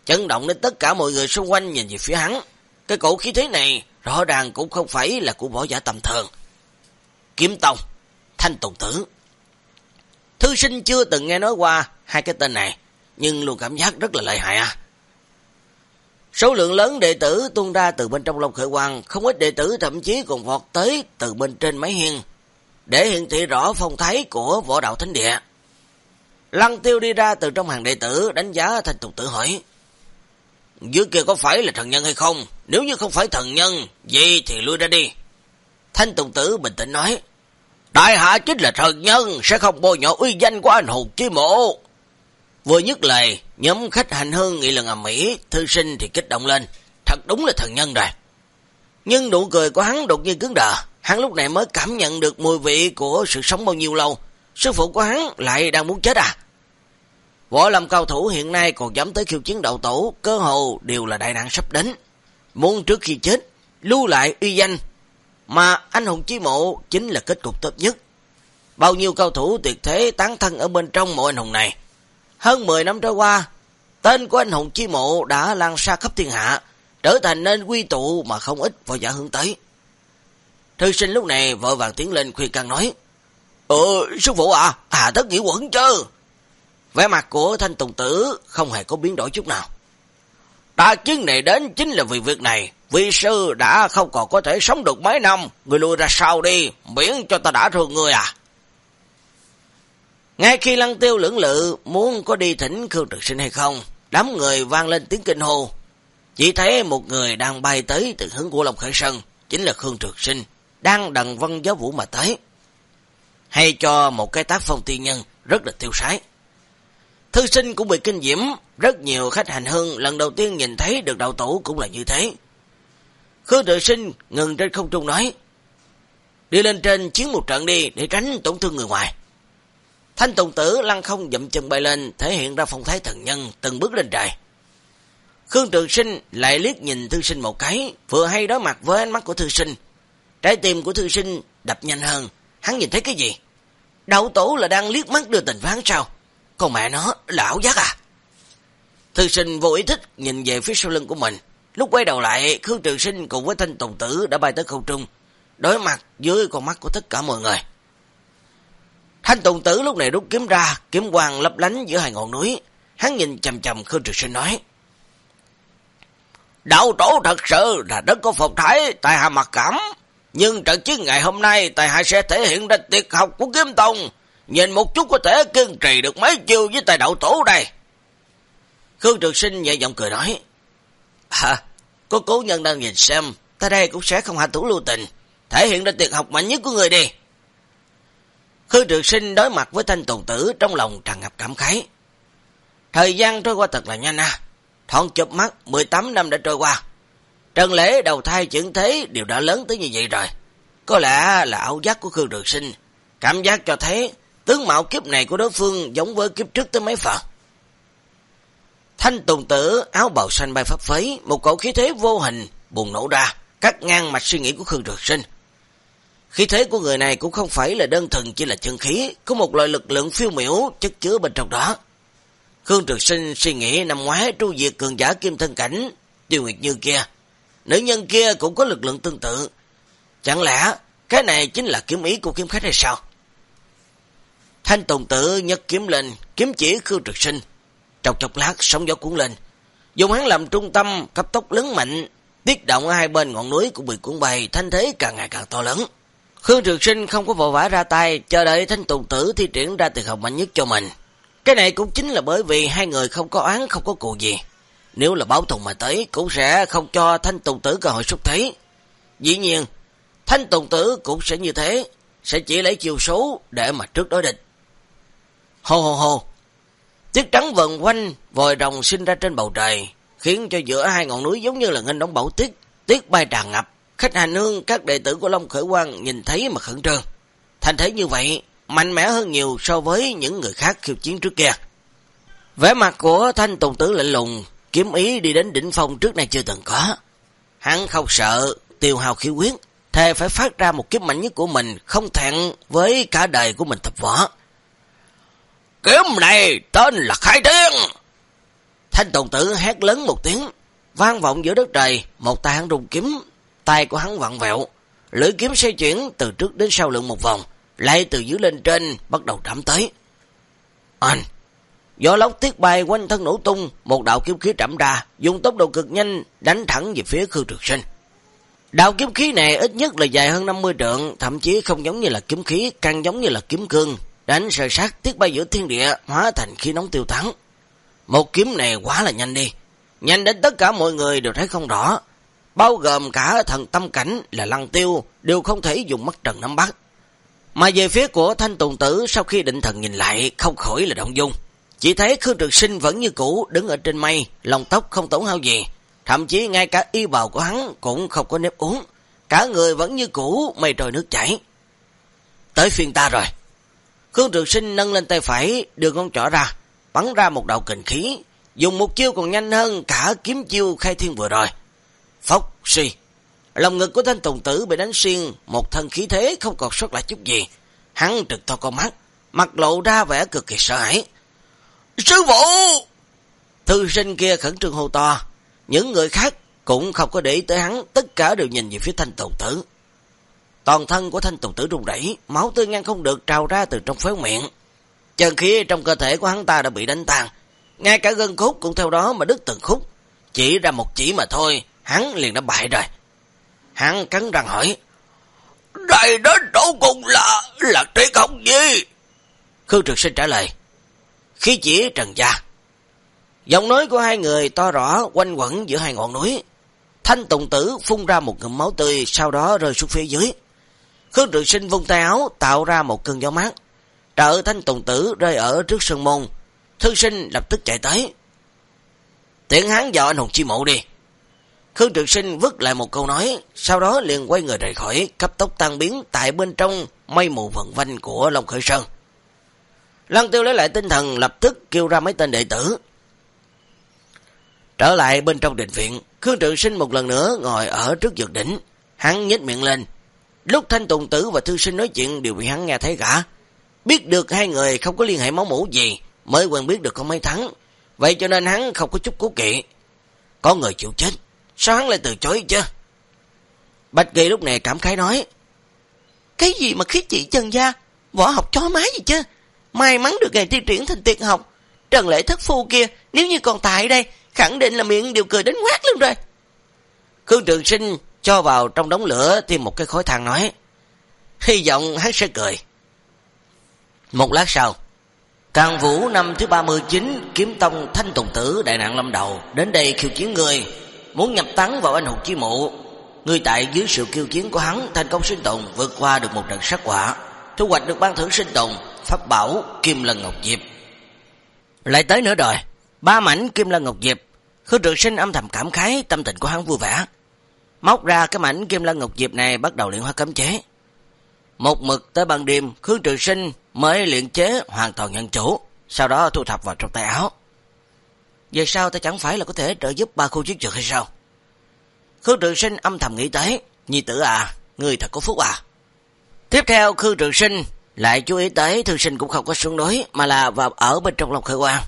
chấn động đến tất cả mọi người xung quanh nhìn về phía hắn. Cái cổ khí thế này rõ ràng cũng không phải là của võ giả tầm thường. Kiếm Tông, Thanh Tùng Tử. Thư sinh chưa từng nghe nói qua hai cái tên này, nhưng luôn cảm giác rất là lợi hại à. Số lượng lớn đệ tử tuôn ra từ bên trong Long Khởi Quang, không ít đệ tử thậm chí còn vọt tới từ bên trên máy hiên, để hiện thị rõ phong thái của võ đạo thánh địa. Lăng tiêu đi ra từ trong hàng đệ tử đánh giá thanh tục tử hỏi. Dưới kia có phải là thần nhân hay không? Nếu như không phải thần nhân, vậy thì lui ra đi. Thanh tùng tử bình tĩnh nói. Đại hạ chính là thần nhân, sẽ không bôi nhọ uy danh của anh hùng chi mộ. Vừa nhất lời, nhóm khách hành hương nghị lần ầm mỹ, thư sinh thì kích động lên. Thật đúng là thần nhân rồi. Nhưng nụ cười của hắn đột nhiên cứng đờ. Hắn lúc này mới cảm nhận được mùi vị của sự sống bao nhiêu lâu. Sư phụ của hắn lại đang muốn chết à? Võ lâm cao thủ hiện nay còn dám tới khiêu chiến đầu tổ, cơ hồ đều là đại nạn sắp đến. Muốn trước khi chết, lưu lại uy danh, mà anh hùng chí mộ chính là kết cục tốt nhất. Bao nhiêu cao thủ tuyệt thế tán thân ở bên trong mộ anh hùng này. Hơn 10 năm trôi qua, tên của anh hùng chí mộ đã lan xa khắp thiên hạ, trở thành nên quy tụ mà không ít võ giả hướng tới. Thư sinh lúc này vội vàng tiến lên khuyên can nói, Ừ, sư phụ à, hà tất nghĩ quẩn chứ. Vẻ mặt của thanh tùng tử không hề có biến đổi chút nào. Ta chứng này đến chính là vì việc này. Vi sư đã không còn có thể sống được mấy năm. Người lui ra sau đi, miễn cho ta đã thương người à. Ngay khi lăng tiêu lưỡng lự muốn có đi thỉnh Khương Trực Sinh hay không, đám người vang lên tiếng kinh hô. Chỉ thấy một người đang bay tới từ hướng của Long Khởi Sơn, chính là Khương Trực Sinh, đang đằng vân giáo vũ mà tới. Hay cho một cái tác phong tiên nhân rất là tiêu sái. Thư sinh cũng bị kinh diễm, rất nhiều khách hành hương lần đầu tiên nhìn thấy được đạo tổ cũng là như thế. Khương tự sinh ngừng trên không trung nói, đi lên trên chiến một trận đi để tránh tổn thương người ngoài. Thanh tùng tử lăng không dậm chân bay lên, thể hiện ra phong thái thần nhân, từng bước lên trời. Khương trường sinh lại liếc nhìn thư sinh một cái, vừa hay đối mặt với ánh mắt của thư sinh. Trái tim của thư sinh đập nhanh hơn, hắn nhìn thấy cái gì? Đạo tổ là đang liếc mắt đưa tình với hắn sao? Con mẹ nó, lão giác à? Thư sinh vô ý thích nhìn về phía sau lưng của mình. Lúc quay đầu lại, Khương Trường Sinh cùng với Thanh Tùng Tử đã bay tới không trung, đối mặt dưới con mắt của tất cả mọi người. Thanh Tùng Tử lúc này rút kiếm ra, kiếm quang lấp lánh giữa hai ngọn núi. Hắn nhìn chầm chầm Khương Trường Sinh nói. Đạo tổ thật sự là đất có phục thái, tại hạ mặc cảm. Nhưng trận chiến ngày hôm nay, tại hạ sẽ thể hiện ra tuyệt học của kiếm tông, Nhìn một chút có thể kiên trì được mấy chiêu với tài đậu tổ đây. Khương Trực Sinh nhẹ giọng cười nói. À, có cố nhân đang nhìn xem, ta đây cũng sẽ không hạ thủ lưu tình, thể hiện ra tuyệt học mạnh nhất của người đi. Khương Trực Sinh đối mặt với thanh tồn tử trong lòng tràn ngập cảm khái. Thời gian trôi qua thật là nhanh à. Thọn chụp mắt 18 năm đã trôi qua. Trần lễ đầu thai chuyển thế đều đã lớn tới như vậy rồi. Có lẽ là ảo giác của Khương Trường Sinh. Cảm giác cho thấy Tướng mạo kiếp này của đối phương giống với kiếp trước tới mấy phần. Thanh tùng tử áo bào xanh bay pháp phấy, một cậu khí thế vô hình bùng nổ ra, cắt ngang mạch suy nghĩ của Khương Trường Sinh. Khí thế của người này cũng không phải là đơn thuần chỉ là chân khí, có một loại lực lượng phiêu miểu chất chứa bên trong đó. Khương Trường Sinh suy nghĩ năm ngoái tru diệt cường giả kim thân cảnh, tiêu nguyệt như kia. Nữ nhân kia cũng có lực lượng tương tự. Chẳng lẽ cái này chính là kiếm ý của kiếm khách hay sao? Thanh Tùng Tử nhấc kiếm lên, kiếm chỉ Khương Trực Sinh. Trong chốc lát sóng gió cuốn lên, dùng hắn làm trung tâm, cấp tốc lớn mạnh, tiết động ở hai bên ngọn núi cũng bị cuốn bay, thanh thế càng ngày càng to lớn. Khương Trực Sinh không có vội vã ra tay, chờ đợi Thanh Tùng Tử thi triển ra tuyệt học mạnh nhất cho mình. Cái này cũng chính là bởi vì hai người không có án, không có cù gì. Nếu là báo thùng mà tới, cũng sẽ không cho Thanh Tùng Tử cơ hội xúc thấy. Dĩ nhiên, Thanh Tùng Tử cũng sẽ như thế, sẽ chỉ lấy chiều số để mà trước đối địch. Hô hô hô. Tuyết trắng vần quanh, vòi rồng sinh ra trên bầu trời, khiến cho giữa hai ngọn núi giống như là nghênh đóng bão tuyết, tuyết bay tràn ngập. Khách hành hương, các đệ tử của Long Khởi Quang nhìn thấy mà khẩn trương. Thành thế như vậy, mạnh mẽ hơn nhiều so với những người khác khiêu chiến trước kia. Vẻ mặt của thanh tùng tử lạnh lùng, kiếm ý đi đến đỉnh phong trước này chưa từng có. Hắn không sợ, tiêu hào khí quyết, thề phải phát ra một kiếp mạnh nhất của mình, không thẹn với cả đời của mình tập võ. Kiếm này tên là Khai Thiên! Thanh tùng tử hét lớn một tiếng, vang vọng giữa đất trời, một tay hắn rung kiếm, tay của hắn vặn vẹo, lưỡi kiếm xoay chuyển từ trước đến sau lượng một vòng, lại từ dưới lên trên bắt đầu trảm tới. Anh! Gió lốc tiết bay quanh thân nổ tung, một đạo kiếm khí trảm ra, dùng tốc độ cực nhanh đánh thẳng về phía Khương Trực Sinh. Đạo kiếm khí này ít nhất là dài hơn 50 trượng, thậm chí không giống như là kiếm khí, càng giống như là kiếm cương, đánh sợi sát tiết bay giữa thiên địa, hóa thành khí nóng tiêu thắng. Một kiếm này quá là nhanh đi, nhanh đến tất cả mọi người đều thấy không rõ, bao gồm cả thần tâm cảnh là lăng tiêu, đều không thể dùng mắt trần nắm bắt. Mà về phía của thanh tùng tử sau khi định thần nhìn lại, không khỏi là động dung. Chỉ thấy Khương Trực Sinh vẫn như cũ đứng ở trên mây, lòng tóc không tổn hao gì. Thậm chí ngay cả y bào của hắn cũng không có nếp uống. Cả người vẫn như cũ mây trời nước chảy. Tới phiên ta rồi. Khương Trường Sinh nâng lên tay phải, đưa ngón trỏ ra, bắn ra một đạo kình khí, dùng một chiêu còn nhanh hơn cả kiếm chiêu khai thiên vừa rồi. Phốc suy. Lòng ngực của thanh tùng tử bị đánh xuyên, một thân khí thế không còn sót lại chút gì. Hắn trực to con mắt, mặt lộ ra vẻ cực kỳ sợ hãi. Sư phụ! Thư sinh kia khẩn trương hô to. Những người khác cũng không có để ý tới hắn, tất cả đều nhìn về phía thanh tùng tử. Toàn thân của thanh tùng tử rung rẩy, máu tươi ngăn không được trào ra từ trong phếu miệng. Chân khí trong cơ thể của hắn ta đã bị đánh tan, ngay cả gân khúc cũng theo đó mà đứt từng khúc. Chỉ ra một chỉ mà thôi, hắn liền đã bại rồi. Hắn cắn răng hỏi, Đây đến chỗ cùng là, là triết không gì? Khương trực sinh trả lời, khí chỉ trần gia. Giọng nói của hai người to rõ quanh quẩn giữa hai ngọn núi. Thanh tùng tử phun ra một ngụm máu tươi, sau đó rơi xuống phía dưới. Khương trực sinh vung tay áo tạo ra một cơn gió mát. Trợ thanh tùng tử rơi ở trước sân môn. Thư sinh lập tức chạy tới. Tiện hắn vào anh hùng chi mộ đi. Khương trực sinh vứt lại một câu nói, sau đó liền quay người rời khỏi, cấp tốc tan biến tại bên trong mây mù vận vanh của Long Khởi Sơn. Lăng tiêu lấy lại tinh thần lập tức kêu ra mấy tên đệ tử. Trở lại bên trong đình viện, Khương Trường Sinh một lần nữa ngồi ở trước dược đỉnh. Hắn nhếch miệng lên. Lúc Thanh Tùng Tử và Thư Sinh nói chuyện đều bị hắn nghe thấy cả. Biết được hai người không có liên hệ máu mũ gì, mới quen biết được có mấy tháng. Vậy cho nên hắn không có chút cố kỵ. Có người chịu chết, sao hắn lại từ chối chứ? Bạch Kỳ lúc này cảm khái nói. Cái gì mà khí chỉ chân gia, võ học chó má gì chứ? May mắn được ngày thi triển thành tiệt học. Trần lễ thất phu kia, nếu như còn tại đây, khẳng định là miệng đều cười đến quát luôn rồi. Khương Trường Sinh cho vào trong đống lửa thêm một cái khối than nói. Hy vọng hắn sẽ cười. Một lát sau, Càng Vũ năm thứ 39, kiếm tông Thanh Tùng Tử đại nạn lâm đầu, đến đây khiêu chiến người, muốn nhập tấn vào anh hùng chi mộ. Người tại dưới sự kiêu chiến của hắn thành công sinh tồn vượt qua được một trận sát quả, thu hoạch được ban thưởng sinh tồn pháp bảo Kim Lân Ngọc Diệp. Lại tới nữa rồi, ba mảnh Kim Lân Ngọc Diệp, Khương Trường Sinh âm thầm cảm khái, tâm tình của hắn vui vẻ. Móc ra cái mảnh Kim Lân Ngọc Diệp này bắt đầu luyện hóa cấm chế. Một mực tới ban đêm, Khương Trường Sinh mới luyện chế hoàn toàn nhân chủ, sau đó thu thập vào trong tay áo. Về sau ta chẳng phải là có thể trợ giúp ba khu chiến trường hay sao? Khương Trường Sinh âm thầm nghĩ tới, Nhi tử à, người thật có phúc à. Tiếp theo Khương Trường Sinh lại chú ý tới thư sinh cũng không có xuống núi, mà là vào ở bên trong lòng Khởi Quang.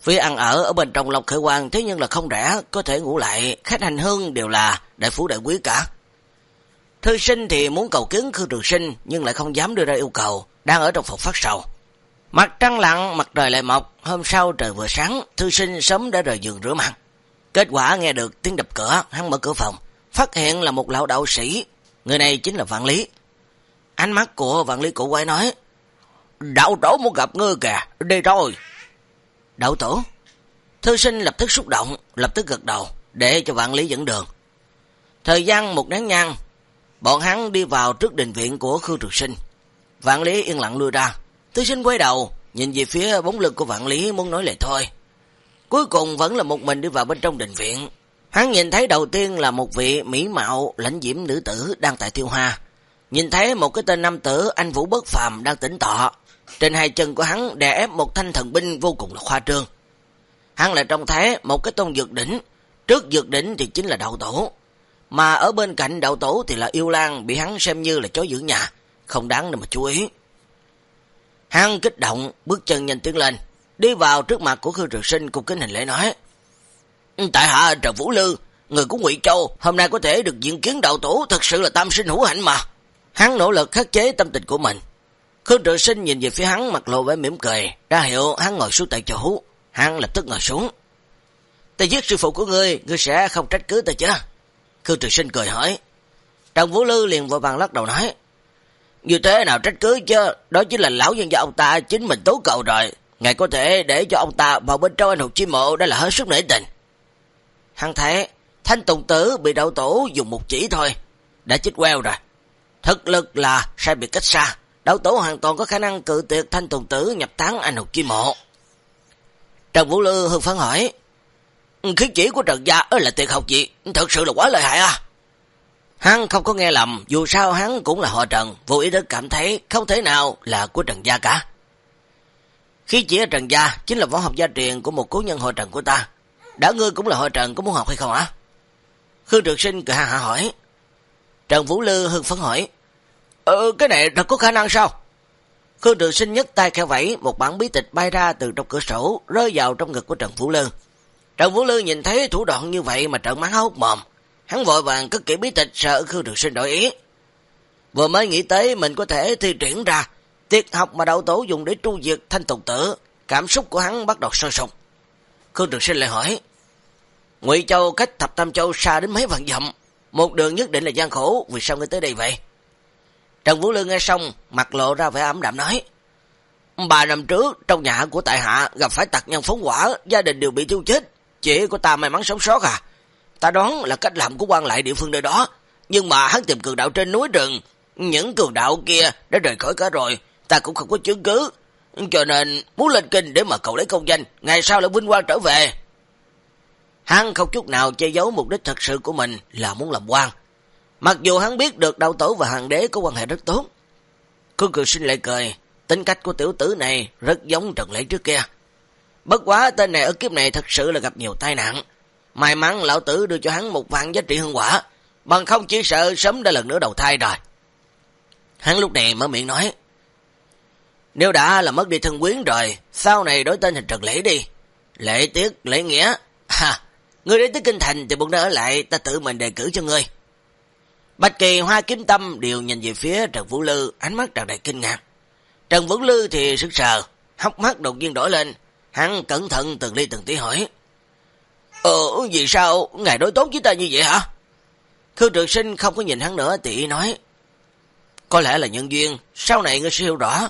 Phía ăn ở ở bên trong Long Khởi Quang thế nhưng là không rẻ, có thể ngủ lại, khách hành hương đều là đại phú đại quý cả. Thư sinh thì muốn cầu kiến Khương Trường Sinh nhưng lại không dám đưa ra yêu cầu, đang ở trong phòng phát sầu. Mặt trăng lặng, mặt trời lại mọc, hôm sau trời vừa sáng, thư sinh sớm đã rời giường rửa mặt. Kết quả nghe được tiếng đập cửa, hắn mở cửa phòng, phát hiện là một lão đạo sĩ, người này chính là Vạn Lý. Ánh mắt của vạn lý cụ quay nói, Đạo tổ muốn gặp ngươi kìa, đi thôi. Đạo tổ? Thư sinh lập tức xúc động, lập tức gật đầu, để cho vạn lý dẫn đường. Thời gian một nén nhang, bọn hắn đi vào trước đình viện của Khương Trực Sinh. Vạn lý yên lặng lui ra, thư sinh quay đầu, nhìn về phía bóng lưng của vạn lý muốn nói lời thôi. Cuối cùng vẫn là một mình đi vào bên trong đình viện. Hắn nhìn thấy đầu tiên là một vị mỹ mạo lãnh diễm nữ tử đang tại tiêu hoa. Nhìn thấy một cái tên nam tử anh Vũ Bất Phàm đang tỉnh tọa. Trên hai chân của hắn đè ép một thanh thần binh vô cùng là khoa trương. Hắn lại trông thấy một cái tôn dược đỉnh. Trước dược đỉnh thì chính là đạo tổ. Mà ở bên cạnh đạo tổ thì là yêu lan bị hắn xem như là chó giữ nhà. Không đáng để mà chú ý. Hắn kích động, bước chân nhanh tiến lên. Đi vào trước mặt của Khương Trường Sinh cùng kính hình lễ nói. Tại hạ Trần Vũ Lư, người của Ngụy Châu, hôm nay có thể được diện kiến đạo tổ, thật sự là tam sinh hữu hạnh mà. Hắn nỗ lực khắc chế tâm tình của mình. Khương Trường Sinh nhìn về phía hắn mặt lộ vẻ mỉm cười, ra hiệu hắn ngồi xuống tại chỗ. Hắn lập tức ngồi xuống. Ta giết sư phụ của ngươi, ngươi sẽ không trách cứ ta chứ? Khương Trường Sinh cười hỏi. Trần Vũ Lư liền vội vàng lắc đầu nói. Như thế nào trách cứ chứ, đó chính là lão nhân gia ông ta chính mình tố cầu rồi. Ngài có thể để cho ông ta vào bên trong anh hùng chi mộ đã là hết sức nể tình. Hắn thấy, thanh tùng tử bị đậu tổ dùng một chỉ thôi, đã chết queo rồi. Thực lực là sai biệt cách xa, đậu tổ hoàn toàn có khả năng cự tuyệt thanh tùng tử nhập tán anh hùng chi mộ. Trần Vũ Lư hưng phấn hỏi, khí chỉ của Trần Gia là tuyệt học gì, thật sự là quá lợi hại à. Hắn không có nghe lầm, dù sao hắn cũng là họ Trần, vô ý thức cảm thấy không thể nào là của Trần Gia cả. khí chỉ ở Trần Gia chính là võ học gia truyền của một cố nhân họ Trần của ta. Đã ngươi cũng là họ Trần có muốn học hay không hả? Khương Trực Sinh cười hạ hạ hỏi. Trần Vũ Lư hưng phấn hỏi. Ờ, cái này thật có khả năng sao? Khương Trường Sinh nhất tay khẽ vẫy, một bản bí tịch bay ra từ trong cửa sổ, rơi vào trong ngực của Trần Phủ Lương. Trần Phủ Lương nhìn thấy thủ đoạn như vậy mà trợn mắt hốt mồm. Hắn vội vàng cất kỹ bí tịch sợ Khương Trường Sinh đổi ý. Vừa mới nghĩ tới mình có thể thi triển ra, tiết học mà đạo tổ dùng để tru diệt thanh tùng tử, cảm xúc của hắn bắt đầu sôi sụp. Khương Trường Sinh lại hỏi, Ngụy Châu cách Thập Tam Châu xa đến mấy vạn dặm, một đường nhất định là gian khổ, vì sao ngươi tới đây vậy? Trần Vũ Lương nghe xong, mặt lộ ra vẻ ấm đạm nói, Ba năm trước, trong nhà của tại hạ gặp phải tặc nhân phóng quả, gia đình đều bị tiêu chết, chỉ của ta may mắn sống sót à. Ta đoán là cách làm của quan lại địa phương nơi đó, nhưng mà hắn tìm cường đạo trên núi rừng, những cường đạo kia đã rời khỏi cả rồi, ta cũng không có chứng cứ, cho nên muốn lên kinh để mà cậu lấy công danh, ngày sau lại vinh quang trở về. Hắn không chút nào che giấu mục đích thật sự của mình là muốn làm quan. Mặc dù hắn biết được đạo tổ và hoàng đế có quan hệ rất tốt. Khương Cường Sinh lại cười, tính cách của tiểu tử này rất giống Trần Lễ trước kia. Bất quá tên này ở kiếp này thật sự là gặp nhiều tai nạn. May mắn lão tử đưa cho hắn một vạn giá trị hương quả, bằng không chỉ sợ sớm đã lần nữa đầu thai rồi. Hắn lúc này mở miệng nói, nếu đã là mất đi thân quyến rồi, sau này đổi tên thành Trần Lễ đi. Lễ tiết, lễ nghĩa. Ha, ngươi đến tới Kinh Thành thì buộc đã ở lại, ta tự mình đề cử cho ngươi. Bạch Kỳ, Hoa Kiếm Tâm đều nhìn về phía Trần Vũ Lư, ánh mắt tràn đầy kinh ngạc. Trần Vũ Lư thì sức sờ, hóc mắt đột nhiên đổi lên, hắn cẩn thận từng ly từng tí hỏi. Ờ, vì sao ngài đối tốt với ta như vậy hả? Khương Trường Sinh không có nhìn hắn nữa thì nói. Có lẽ là nhân duyên, sau này ngươi sẽ hiểu rõ.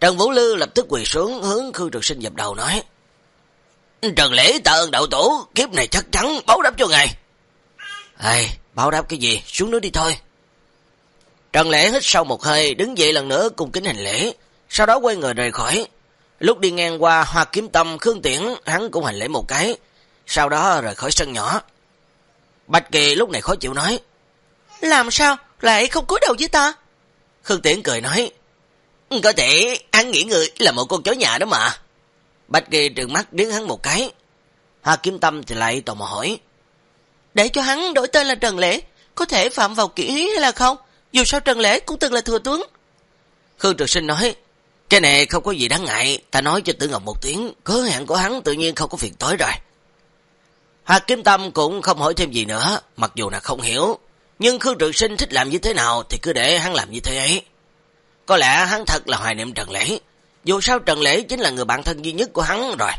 Trần Vũ Lư lập tức quỳ xuống hướng Khương trường Sinh dập đầu nói. Trần Lễ tạ ơn đạo tổ, kiếp này chắc chắn báo đáp cho ngài. Ê, báo đáp cái gì, xuống nước đi thôi. Trần Lễ hít sâu một hơi, đứng dậy lần nữa cùng kính hành lễ, sau đó quay người rời khỏi. Lúc đi ngang qua Hoa Kiếm Tâm, Khương Tiễn, hắn cũng hành lễ một cái, sau đó rời khỏi sân nhỏ. Bạch Kỳ lúc này khó chịu nói. Làm sao, lại không cúi đầu với ta? Khương Tiễn cười nói. Có thể hắn nghĩ người là một con chó nhà đó mà. Bạch Kỳ trừng mắt đứng hắn một cái. Hoa Kiếm Tâm thì lại tò mò hỏi. Để cho hắn đổi tên là Trần Lễ, có thể phạm vào kỹ hay là không? Dù sao Trần Lễ cũng từng là thừa tướng. Khương Trực Sinh nói, cái này không có gì đáng ngại, ta nói cho Tử Ngọc một tiếng, cớ hạn của hắn tự nhiên không có phiền tối rồi. Hoa Kim Tâm cũng không hỏi thêm gì nữa, mặc dù là không hiểu, nhưng Khương Trực Sinh thích làm như thế nào thì cứ để hắn làm như thế ấy. Có lẽ hắn thật là hoài niệm Trần Lễ. Dù sao Trần Lễ chính là người bạn thân duy nhất của hắn rồi.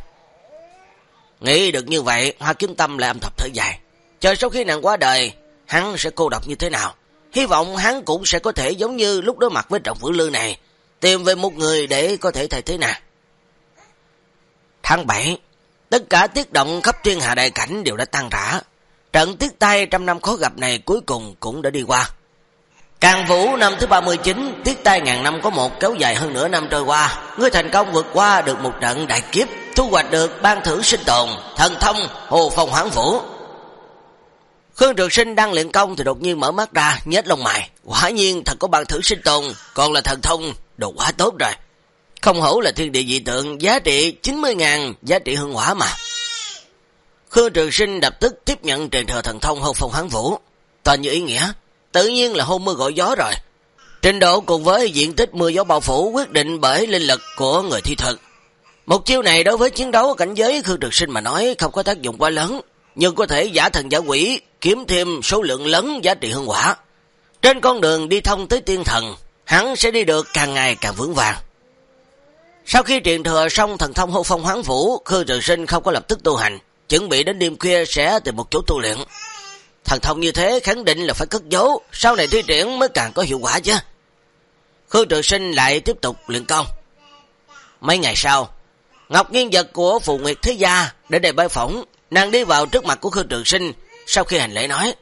Nghĩ được như vậy, Hoa Kiếm Tâm lại âm thập thở dài. Chờ sau khi nàng qua đời, hắn sẽ cô độc như thế nào? Hy vọng hắn cũng sẽ có thể giống như lúc đối mặt với Trọng Vũ Lư này, tìm về một người để có thể thay thế nàng. Tháng 7, tất cả tiết động khắp thiên hạ đại cảnh đều đã tăng rã. Trận tiết tay trăm năm khó gặp này cuối cùng cũng đã đi qua. Càng vũ năm thứ 39, tiết tai ngàn năm có một kéo dài hơn nửa năm trôi qua. Ngươi thành công vượt qua được một trận đại kiếp, thu hoạch được ban thưởng sinh tồn, thần thông, hồ phong hoảng vũ. Khương Trường Sinh đang luyện công thì đột nhiên mở mắt ra, nhếch lông mày. Quả nhiên thật có bằng thử sinh tồn, còn là thần thông, đồ quá tốt rồi. Không hổ là thiên địa dị tượng, giá trị 90.000, giá trị hương hỏa mà. Khương Trường Sinh đập tức tiếp nhận truyền thừa thần thông hôn phong hán vũ. Toàn như ý nghĩa, tự nhiên là hôn mưa gọi gió rồi. Trình độ cùng với diện tích mưa gió bao phủ quyết định bởi linh lực của người thi thực. Một chiêu này đối với chiến đấu cảnh giới Khương Trực Sinh mà nói không có tác dụng quá lớn, nhưng có thể giả thần giả quỷ, kiếm thêm số lượng lớn giá trị hương quả. Trên con đường đi thông tới tiên thần, hắn sẽ đi được càng ngày càng vững vàng. Sau khi truyền thừa xong thần thông hô phong hoáng vũ, Khương Trường Sinh không có lập tức tu hành, chuẩn bị đến đêm khuya sẽ tìm một chỗ tu luyện. Thần thông như thế khẳng định là phải cất giấu, sau này thi triển mới càng có hiệu quả chứ. Khương Trường Sinh lại tiếp tục luyện công. Mấy ngày sau, Ngọc Nghiên vật của Phù Nguyệt Thế Gia để đề bái phỏng, nàng đi vào trước mặt của Khương Trường Sinh, sau khi hành lễ nói.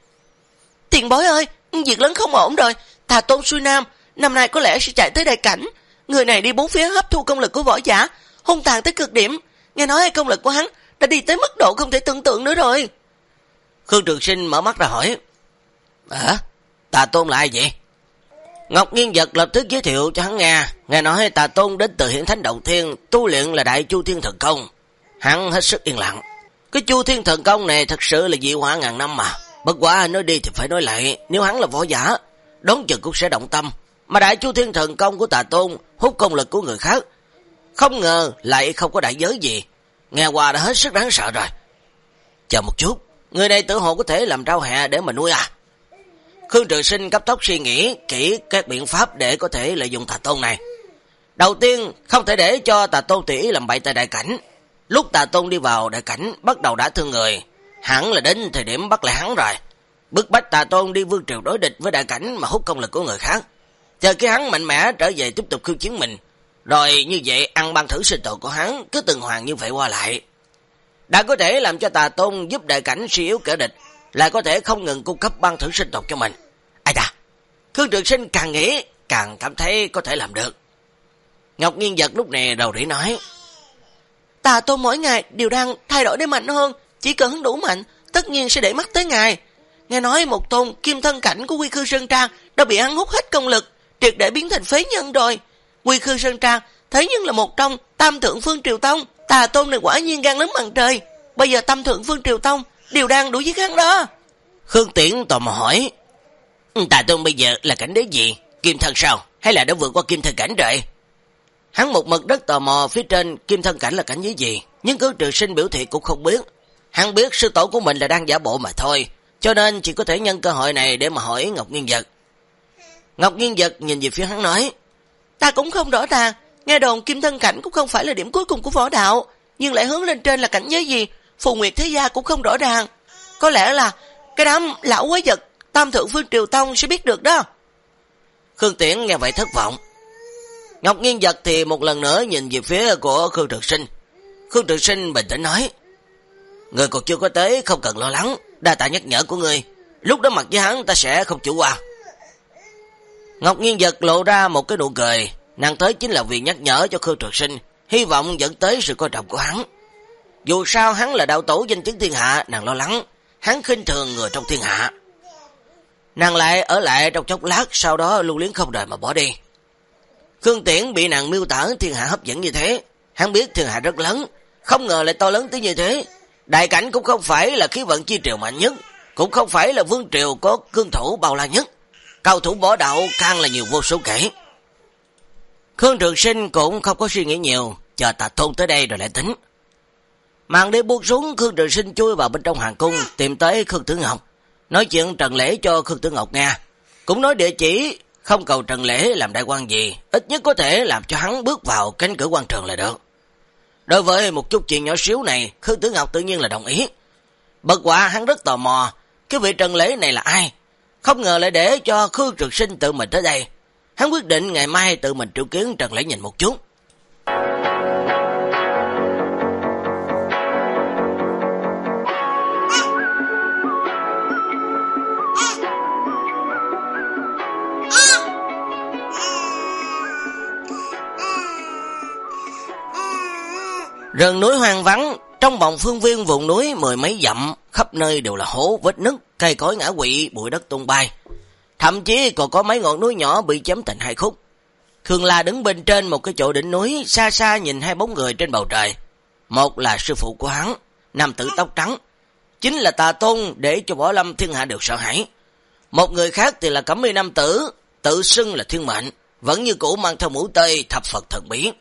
Tiền bối ơi, việc lớn không ổn rồi, tà tôn suy nam, năm nay có lẽ sẽ chạy tới đại cảnh. Người này đi bốn phía hấp thu công lực của võ giả, hung tàn tới cực điểm. Nghe nói công lực của hắn đã đi tới mức độ không thể tưởng tượng nữa rồi. Khương Trường Sinh mở mắt ra hỏi. Hả? Tà Tôn là ai vậy? Ngọc Nghiên Giật lập tức giới thiệu cho hắn nghe. Nghe nói Tà Tôn đến từ hiển thánh đầu thiên, tu luyện là Đại Chu Thiên Thần Công. Hắn hết sức yên lặng. Cái Chu Thiên Thần Công này thật sự là dị hóa ngàn năm mà. Bất quá nói đi thì phải nói lại, nếu hắn là võ giả, đón chừng cũng sẽ động tâm. Mà Đại Chu Thiên Thần Công của Tà Tôn hút công lực của người khác. Không ngờ lại không có đại giới gì. Nghe qua đã hết sức đáng sợ rồi. Chờ một chút, Người này tự hồ có thể làm rau hẹ để mà nuôi à? Khương Trường Sinh cấp tốc suy nghĩ kỹ các biện pháp để có thể lợi dụng tà tôn này. Đầu tiên, không thể để cho tà tôn tỷ làm bậy tại đại cảnh. Lúc tà tôn đi vào đại cảnh, bắt đầu đã thương người. Hẳn là đến thời điểm bắt lại hắn rồi. Bức bách tà tôn đi vương triều đối địch với đại cảnh mà hút công lực của người khác. Chờ khi hắn mạnh mẽ trở về tiếp tục khiêu chiến mình. Rồi như vậy ăn băng thử sinh tồn của hắn cứ từng hoàng như vậy qua lại đã có thể làm cho tà tôn giúp đại cảnh suy yếu kẻ địch, lại có thể không ngừng cung cấp băng thử sinh tồn cho mình. Ai da, Khương Trường Sinh càng nghĩ, càng cảm thấy có thể làm được. Ngọc Nghiên Giật lúc này đầu rỉ nói, Tà tôn mỗi ngày đều đang thay đổi để mạnh hơn, chỉ cần đủ mạnh, tất nhiên sẽ để mắt tới ngài. Nghe nói một tôn kim thân cảnh của Quy Khư Sơn Trang đã bị hắn hút hết công lực, triệt để biến thành phế nhân rồi. Quy Khư Sơn Trang thế nhưng là một trong tam thượng phương triều tông, Tà tôn này quả nhiên gan lớn bằng trời. Bây giờ Tam thượng Phương Triều Tông đều đang đuổi giết hắn đó. Khương Tiễn tò mò hỏi. Tà tôn bây giờ là cảnh đế gì? Kim thân sao? Hay là đã vượt qua kim thân cảnh rồi? Hắn một mực rất tò mò phía trên kim thân cảnh là cảnh giới gì. Nhưng cứ trừ sinh biểu thị cũng không biết. Hắn biết sư tổ của mình là đang giả bộ mà thôi. Cho nên chỉ có thể nhân cơ hội này để mà hỏi Ngọc Nghiên Giật. Ngọc Nghiên Giật nhìn về phía hắn nói. Ta cũng không rõ ràng. Nghe đồn kim thân cảnh cũng không phải là điểm cuối cùng của võ đạo, nhưng lại hướng lên trên là cảnh giới gì, phù nguyệt thế gia cũng không rõ ràng. Có lẽ là cái đám lão quái vật, tam thượng phương triều tông sẽ biết được đó. Khương Tiễn nghe vậy thất vọng. Ngọc Nghiên giật thì một lần nữa nhìn về phía của Khương Trực Sinh. Khương Trực Sinh bình tĩnh nói, Người còn chưa có tới không cần lo lắng, đa tạ nhắc nhở của người. Lúc đó mặt với hắn ta sẽ không chủ qua. Ngọc Nghiên giật lộ ra một cái nụ cười, Nàng tới chính là vì nhắc nhở cho Khương Trực Sinh, hy vọng dẫn tới sự coi trọng của hắn. Dù sao hắn là đạo tổ danh chứng thiên hạ, nàng lo lắng, hắn khinh thường người trong thiên hạ. Nàng lại ở lại trong chốc lát, sau đó lưu luyến không đợi mà bỏ đi. Khương Tiễn bị nàng miêu tả thiên hạ hấp dẫn như thế, hắn biết thiên hạ rất lớn, không ngờ lại to lớn tới như thế. Đại cảnh cũng không phải là khí vận chi triều mạnh nhất, cũng không phải là vương triều có cương thủ bao la nhất. Cao thủ bỏ đạo càng là nhiều vô số kể. Khương Trường Sinh cũng không có suy nghĩ nhiều, chờ tà thôn tới đây rồi lại tính. Màn đêm buông xuống, Khương Trường Sinh chui vào bên trong hoàng cung, tìm tới Khương Tử Ngọc, nói chuyện Trần Lễ cho Khương Tử Ngọc nghe. Cũng nói địa chỉ, không cầu Trần Lễ làm đại quan gì, ít nhất có thể làm cho hắn bước vào cánh cửa quan trường là được. Đối với một chút chuyện nhỏ xíu này, Khương Tử Ngọc tự nhiên là đồng ý. Bật quả hắn rất tò mò, cái vị Trần Lễ này là ai? Không ngờ lại để cho Khương trực Sinh tự mình tới đây. Hắn quyết định ngày mai tự mình triệu kiến Trần Lễ nhìn một chút. Rừng núi hoang vắng, trong vòng phương viên vùng núi mười mấy dặm, khắp nơi đều là hố, vết nứt, cây cối ngã quỵ, bụi đất tung bay. Thậm chí còn có mấy ngọn núi nhỏ bị chém thành hai khúc. Khương La đứng bên trên một cái chỗ đỉnh núi, xa xa nhìn hai bóng người trên bầu trời. Một là sư phụ của hắn, nam tử tóc trắng, chính là tà tôn để cho võ lâm thiên hạ đều sợ hãi. Một người khác thì là cẩm mi nam tử, tự xưng là thiên mệnh, vẫn như cũ mang theo mũ tây thập Phật thần bí.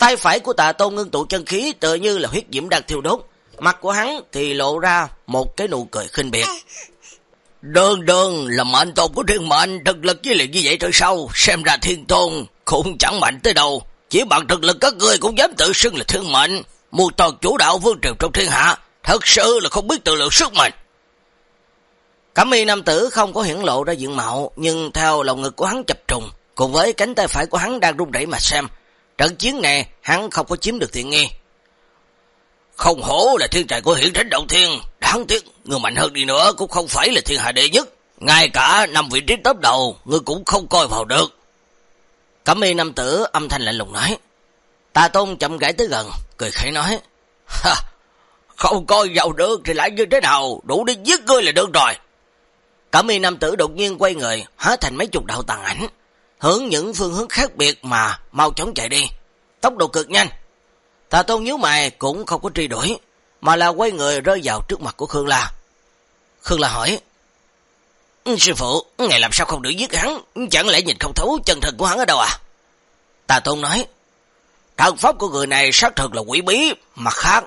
Tay phải của tà tôn ngưng tụ chân khí tựa như là huyết diễm đang thiêu đốt, mặt của hắn thì lộ ra một cái nụ cười khinh biệt. Đơn đơn là mệnh tôn của thiên mệnh, thực lực với liền như vậy thôi sau, xem ra thiên tôn cũng chẳng mạnh tới đâu. Chỉ bằng thực lực các người cũng dám tự xưng là thiên mệnh, một toàn chủ đạo vương triều trong thiên hạ, thật sự là không biết tự lượng sức mình. Cẩm y nam tử không có hiển lộ ra diện mạo, nhưng theo lòng ngực của hắn chập trùng, cùng với cánh tay phải của hắn đang rung rẩy mà xem, trận chiến này hắn không có chiếm được tiện nghi. Không hổ là thiên tài của hiển thánh động thiên, đáng tiếc, người mạnh hơn đi nữa cũng không phải là thiên hạ đệ nhất, ngay cả năm vị trí top đầu, người cũng không coi vào được. Cẩm y nam tử âm thanh lạnh lùng nói, Tà Tôn chậm gãi tới gần, cười khẩy nói, ha, không coi vào được thì lại như thế nào, đủ đi giết ngươi là được rồi. Cẩm y nam tử đột nhiên quay người, hóa thành mấy chục đạo tàn ảnh, hướng những phương hướng khác biệt mà mau chóng chạy đi. Tốc độ cực nhanh. Tà Tôn nhíu mày cũng không có truy đuổi, mà là quay người rơi vào trước mặt của Khương La. Khương La hỏi, ừ, Sư phụ, ngày làm sao không được giết hắn, chẳng lẽ nhìn không thấu chân thần của hắn ở đâu à? Tà Tôn nói, thần pháp của người này xác thực là quỷ bí, mặt khác,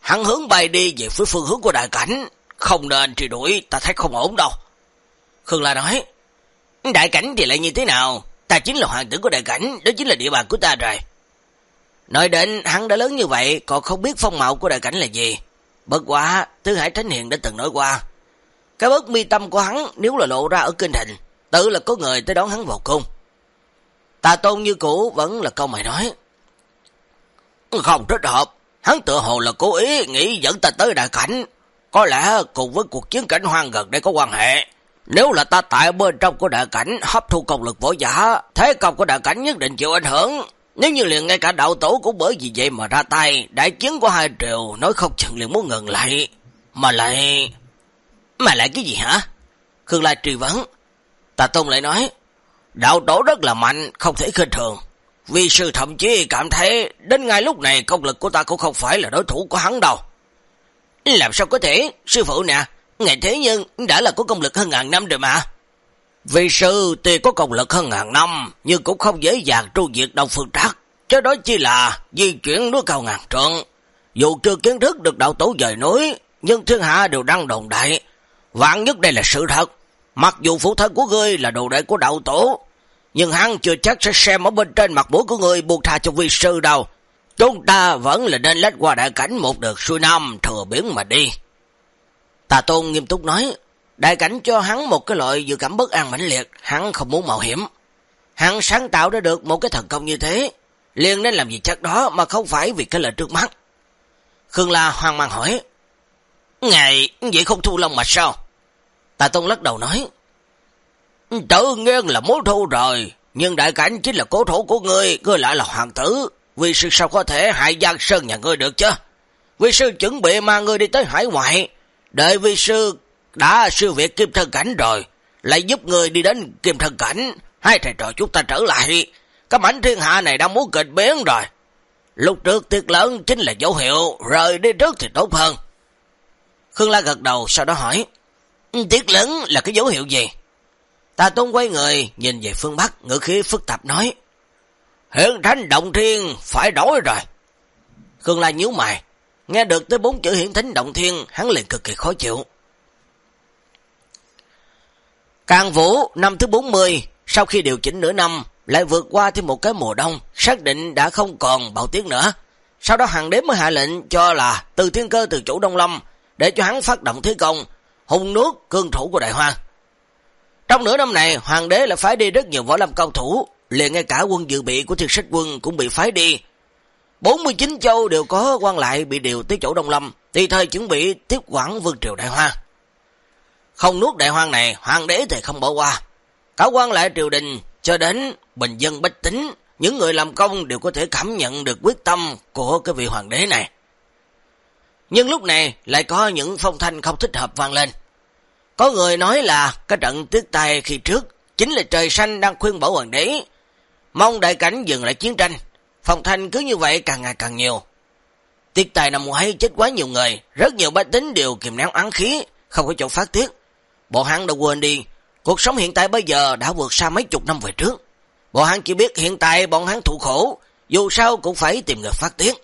hắn hướng bay đi về phía phương hướng của đại cảnh, không nên truy đuổi, ta thấy không ổn đâu. Khương La nói, đại cảnh thì lại như thế nào? Ta chính là hoàng tử của đại cảnh, đó chính là địa bàn của ta rồi. Nói đến hắn đã lớn như vậy, còn không biết phong mạo của đại cảnh là gì. Bất quá, Thứ Hải Thánh Hiền đã từng nói qua. Cái bớt mi tâm của hắn nếu là lộ ra ở kinh thành, tự là có người tới đón hắn vào cung. Tà tôn như cũ vẫn là câu mày nói. Không thích hợp, hắn tự hồ là cố ý nghĩ dẫn ta tới đại cảnh. Có lẽ cùng với cuộc chiến cảnh hoang gần đây có quan hệ. Nếu là ta tại bên trong của đại cảnh hấp thu công lực võ giả, thế công của đại cảnh nhất định chịu ảnh hưởng. Nếu như liền ngay cả đạo tổ cũng bởi vì vậy mà ra tay, đại chiến của hai triều nói không chừng liền muốn ngừng lại. Mà lại... Mà lại cái gì hả? Khương Lai truy vấn. Tà Tôn lại nói, đạo tổ rất là mạnh, không thể khinh thường. Vì sư thậm chí cảm thấy đến ngay lúc này công lực của ta cũng không phải là đối thủ của hắn đâu. Làm sao có thể, sư phụ nè, ngày thế nhưng đã là có công lực hơn ngàn năm rồi mà. Vì sư tuy có công lực hơn ngàn năm, nhưng cũng không dễ dàng tru diệt đồng Phương trắc. Chứ đó chỉ là di chuyển núi cao ngàn trượng. Dù chưa kiến thức được đạo tổ dời núi, nhưng thiên hạ đều đang đồn đại. Vạn nhất đây là sự thật. Mặc dù phụ thân của ngươi là đồ đệ của đạo tổ, nhưng hắn chưa chắc sẽ xem ở bên trên mặt mũi của ngươi buộc tha cho vi sư đâu. Chúng ta vẫn là nên lách qua đại cảnh một đợt xuôi năm thừa biển mà đi. Tà Tôn nghiêm túc nói, đại cảnh cho hắn một cái loại dự cảm bất an mãnh liệt, hắn không muốn mạo hiểm. Hắn sáng tạo ra được một cái thần công như thế, liền nên làm gì chắc đó mà không phải vì cái lợi trước mắt. Khương La hoang mang hỏi, Ngài vậy không thu lòng mà sao? Tà Tôn lắc đầu nói, Tự nhiên là muốn thu rồi, nhưng đại cảnh chính là cố thủ của ngươi, ngươi lại là hoàng tử, vì sư sao có thể hại Giang Sơn nhà ngươi được chứ? Vì sư chuẩn bị mang ngươi đi tới hải ngoại, đợi vi sư đã sư việc kim thân cảnh rồi, lại giúp người đi đến kim thân cảnh, hai thầy trò chúng ta trở lại. Cái mảnh thiên hạ này đang muốn kịch biến rồi. Lúc trước tiếc lớn chính là dấu hiệu, rời đi trước thì tốt hơn. Khương La gật đầu, sau đó hỏi, tiếc lớn là cái dấu hiệu gì? Ta tôn quay người, nhìn về phương Bắc, ngữ khí phức tạp nói, hiện thánh động thiên, phải đổi rồi. Khương La nhíu mày, nghe được tới bốn chữ hiển thánh động thiên, hắn liền cực kỳ khó chịu. Càng Vũ năm thứ 40, sau khi điều chỉnh nửa năm, lại vượt qua thêm một cái mùa đông, xác định đã không còn bạo tiếng nữa. Sau đó hàng đếm mới hạ lệnh cho là từ thiên cơ từ chủ Đông Lâm, để cho hắn phát động thế công, hùng nước cương thủ của Đại Hoa. Trong nửa năm này, hoàng đế lại phái đi rất nhiều võ lâm cao thủ, liền ngay cả quân dự bị của thiệt sách quân cũng bị phái đi. 49 châu đều có quan lại bị điều tới chỗ Đông Lâm, thì thời chuẩn bị tiếp quản vương triều Đại Hoa. Không nuốt đại hoang này, hoàng đế thì không bỏ qua. Cả quan lại triều đình cho đến bình dân bách tính những người làm công đều có thể cảm nhận được quyết tâm của cái vị hoàng đế này. Nhưng lúc này lại có những phong thanh không thích hợp vang lên. Có người nói là cái trận tuyết tay khi trước chính là trời xanh đang khuyên bảo hoàng đế, mong đại cảnh dừng lại chiến tranh. Phong thanh cứ như vậy càng ngày càng nhiều. Tiết tài năm ngoái chết quá nhiều người, rất nhiều bách tính đều kìm nén án khí, không có chỗ phát tiết. Bộ hắn đã quên đi, cuộc sống hiện tại bây giờ đã vượt xa mấy chục năm về trước. Bộ hắn chỉ biết hiện tại bọn hắn thụ khổ, dù sao cũng phải tìm người phát tiết.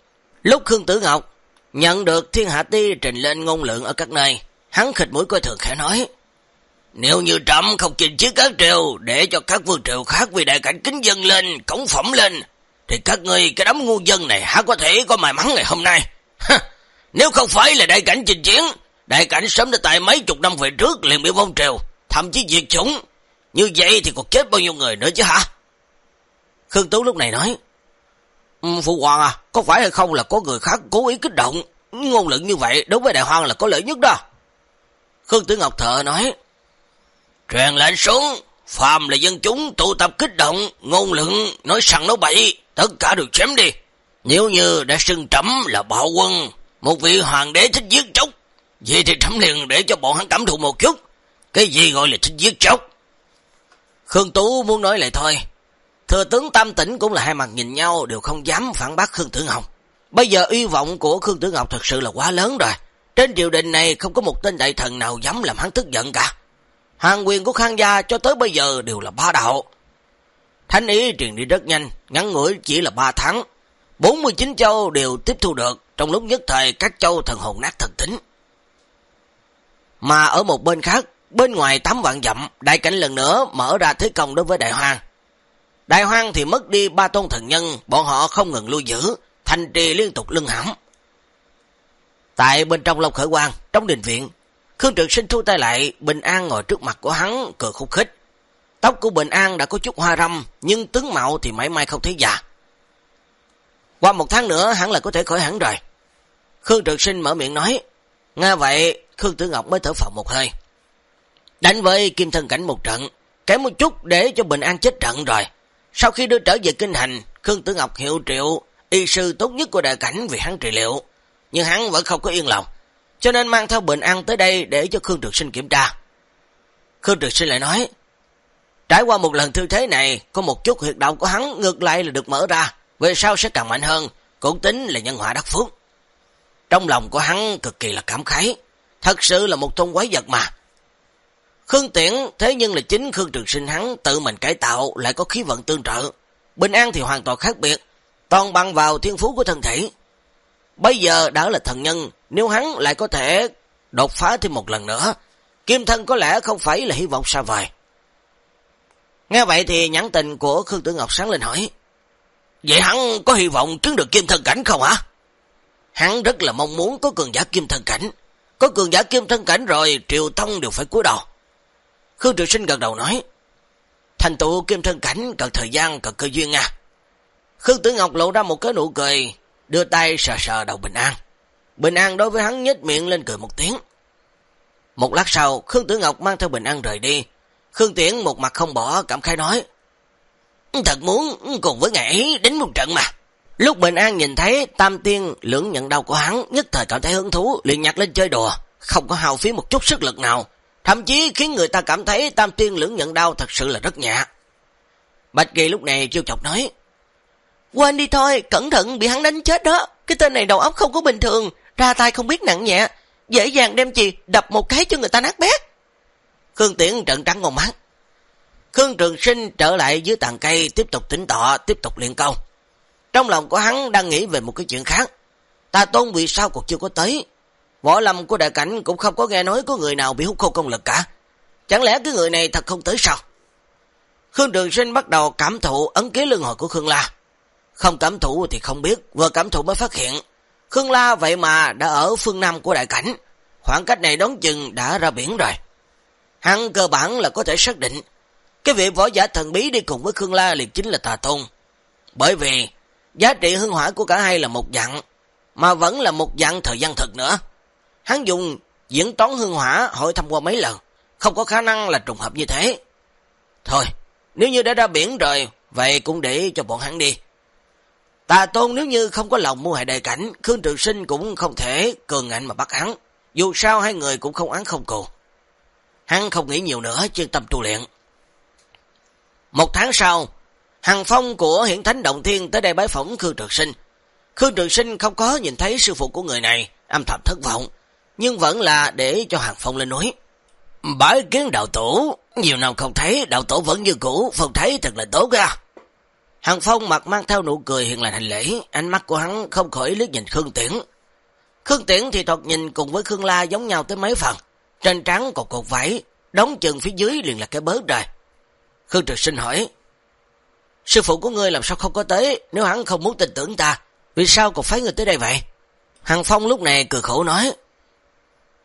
Lúc Khương Tử Ngọc nhận được thiên hạ ti trình lên ngôn lượng ở các nơi, hắn khịch mũi coi thường khẽ nói. Nếu như Trump không trình chiếc các triều để cho các vương triều khác vì đại cảnh kính dân lên, cống phẩm lên, thì các ngươi cái đám ngu dân này há có thể có may mắn ngày hôm nay. Nếu không phải là đại cảnh trình chiến, đại cảnh sớm đã tại mấy chục năm về trước liền bị vong triều, thậm chí diệt chủng. Như vậy thì còn chết bao nhiêu người nữa chứ hả? Khương Tú lúc này nói, ừ, Phụ Hoàng à, có phải hay không là có người khác cố ý kích động, ngôn luận như vậy đối với đại hoàng là có lợi nhất đó. Khương Tử Ngọc Thợ nói, Truyền lệnh xuống, phàm là dân chúng tụ tập kích động, ngôn luận, nói sẵn nói bậy, tất cả đều chém đi. Nếu như đã xưng trẫm là bạo quân, một vị hoàng đế thích giết chóc, vậy thì trẫm liền để cho bọn hắn cảm thụ một chút. Cái gì gọi là thích giết chóc? Khương Tú muốn nói lại thôi. Thừa tướng Tam Tỉnh cũng là hai mặt nhìn nhau, đều không dám phản bác Khương Tử Ngọc. Bây giờ uy vọng của Khương Tử Ngọc thật sự là quá lớn rồi. Trên triều đình này không có một tên đại thần nào dám làm hắn tức giận cả. Hàng quyền của Khang gia cho tới bây giờ đều là ba đạo. Thánh ý truyền đi rất nhanh, ngắn ngủi chỉ là 3 tháng. 49 châu đều tiếp thu được, trong lúc nhất thời các châu thần hồn nát thần tính. Mà ở một bên khác, bên ngoài 8 vạn dặm, đại cảnh lần nữa mở ra thế công đối với đại hoang. Đại hoang thì mất đi ba tôn thần nhân, bọn họ không ngừng lưu giữ, thành trì liên tục lưng hãm. Tại bên trong Long Khởi Quang, trong đình viện, Khương Trực Sinh thu tay lại, Bình An ngồi trước mặt của hắn, cười khúc khích. Tóc của Bình An đã có chút hoa râm, nhưng tướng mạo thì mãi mãi không thấy già. Qua một tháng nữa hẳn là có thể khỏi hẳn rồi. Khương Trực Sinh mở miệng nói. Nghe vậy, Khương Tử Ngọc mới thở phào một hơi. Đánh với Kim Thân Cảnh một trận, kém một chút để cho Bình An chết trận rồi. Sau khi đưa trở về kinh hành, Khương Tử Ngọc hiệu triệu y sư tốt nhất của đại cảnh vì hắn trị liệu. Nhưng hắn vẫn không có yên lòng, cho nên mang theo Bình An tới đây để cho Khương Trực Sinh kiểm tra. Khương Trực Sinh lại nói, Trải qua một lần thư thế này, có một chút huyệt động của hắn ngược lại là được mở ra, về sau sẽ càng mạnh hơn, cũng tính là nhân họa đắc phước. Trong lòng của hắn cực kỳ là cảm khái, thật sự là một tôn quái vật mà. Khương Tiễn thế nhưng là chính Khương Trường Sinh hắn tự mình cải tạo lại có khí vận tương trợ. Bình an thì hoàn toàn khác biệt, toàn bằng vào thiên phú của thân thể. Bây giờ đã là thần nhân, nếu hắn lại có thể đột phá thêm một lần nữa, kim thân có lẽ không phải là hy vọng xa vời. Nghe vậy thì nhắn tình của Khương Tử Ngọc sáng lên hỏi. Vậy hắn có hy vọng trứng được kim thân cảnh không hả? Hắn rất là mong muốn có cường giả kim thân cảnh. Có cường giả kim thân cảnh rồi, triều thông đều phải cúi đầu. Khương Trường Sinh gật đầu nói. Thành tựu kim thân cảnh cần thời gian, cần cơ duyên à. Khương Tử Ngọc lộ ra một cái nụ cười, đưa tay sờ sờ đầu Bình An. Bình An đối với hắn nhếch miệng lên cười một tiếng. Một lát sau, Khương Tử Ngọc mang theo Bình An rời đi, Khương Tiễn một mặt không bỏ, cảm khai nói. Thật muốn cùng với ngài ấy đến một trận mà. Lúc Bình An nhìn thấy tam tiên lưỡng nhận đau của hắn, nhất thời cảm thấy hứng thú, liền nhặt lên chơi đùa, không có hào phí một chút sức lực nào. Thậm chí khiến người ta cảm thấy tam tiên lưỡng nhận đau thật sự là rất nhẹ. Bạch Kỳ lúc này chiêu chọc nói. Quên đi thôi, cẩn thận bị hắn đánh chết đó. Cái tên này đầu óc không có bình thường, ra tay không biết nặng nhẹ, dễ dàng đem gì đập một cái cho người ta nát bét. Khương Tiễn trận trắng con mắt. Khương Trường Sinh trở lại dưới tàn cây tiếp tục tỉnh tọa, tiếp tục luyện công. Trong lòng của hắn đang nghĩ về một cái chuyện khác. Ta tôn vì sao còn chưa có tới. Võ lâm của đại cảnh cũng không có nghe nói có người nào bị hút khô công lực cả. Chẳng lẽ cái người này thật không tới sao? Khương Trường Sinh bắt đầu cảm thụ ấn ký lưng hồi của Khương La. Không cảm thụ thì không biết, vừa cảm thụ mới phát hiện. Khương La vậy mà đã ở phương Nam của đại cảnh. Khoảng cách này đón chừng đã ra biển rồi. Hắn cơ bản là có thể xác định, cái vị võ giả thần bí đi cùng với Khương La liền chính là tà tôn. Bởi vì, giá trị hương hỏa của cả hai là một dạng, mà vẫn là một dạng thời gian thực nữa. Hắn dùng diễn toán hương hỏa hỏi thăm qua mấy lần, không có khả năng là trùng hợp như thế. Thôi, nếu như đã ra biển rồi, vậy cũng để cho bọn hắn đi. Tà tôn nếu như không có lòng mua hại đại cảnh, Khương Trường Sinh cũng không thể cường ngạnh mà bắt hắn. Dù sao hai người cũng không án không cùng. Hắn không nghĩ nhiều nữa, chuyên tâm tu luyện. Một tháng sau, hàng Phong của Hiển Thánh Động Thiên tới đây bái phỏng Khương Trường Sinh. Khương Trường Sinh không có nhìn thấy sư phụ của người này, âm thầm thất vọng, nhưng vẫn là để cho hàng Phong lên núi. Bái kiến đạo tổ, nhiều năm không thấy, đạo tổ vẫn như cũ, Phong thấy thật là tốt ra. hàng Phong mặt mang theo nụ cười hiện là hành lễ, ánh mắt của hắn không khỏi liếc nhìn Khương Tiễn. Khương Tiễn thì thoạt nhìn cùng với Khương La giống nhau tới mấy phần, trên trắng còn cột vải, đóng chừng phía dưới liền là cái bớt rồi. Khương Trực Sinh hỏi, Sư phụ của ngươi làm sao không có tới, nếu hắn không muốn tin tưởng ta, vì sao còn phái người tới đây vậy? Hằng Phong lúc này cười khổ nói,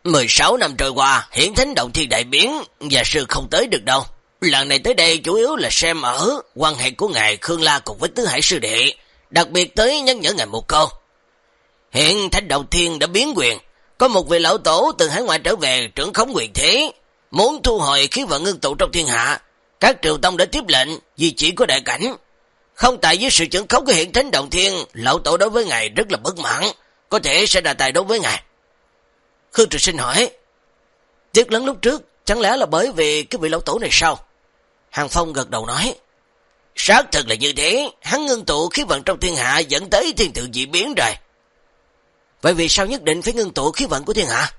16 năm trôi qua, hiển thính động thiên đại biến, và sư không tới được đâu. Lần này tới đây chủ yếu là xem ở quan hệ của ngài Khương La cùng với Tứ Hải Sư Đệ, đặc biệt tới nhắc nhở ngài một câu. Hiện thánh đầu thiên đã biến quyền, có một vị lão tổ từ hải ngoại trở về trưởng khống quyền thế, muốn thu hồi khí vận ngưng tụ trong thiên hạ. Các triều tông đã tiếp lệnh vì chỉ có đại cảnh. Không tại với sự trưởng khống của hiện thánh động thiên, lão tổ đối với ngài rất là bất mãn, có thể sẽ đà tài đối với ngài. Khương Trực Sinh hỏi, Tiếc lớn lúc trước, chẳng lẽ là bởi vì cái vị lão tổ này sao? Hàng Phong gật đầu nói, Xác thật là như thế, hắn ngưng tụ khí vận trong thiên hạ dẫn tới thiên tượng dị biến rồi. Vậy vì sao nhất định phải ngưng tụ khí vận của thiên hạ?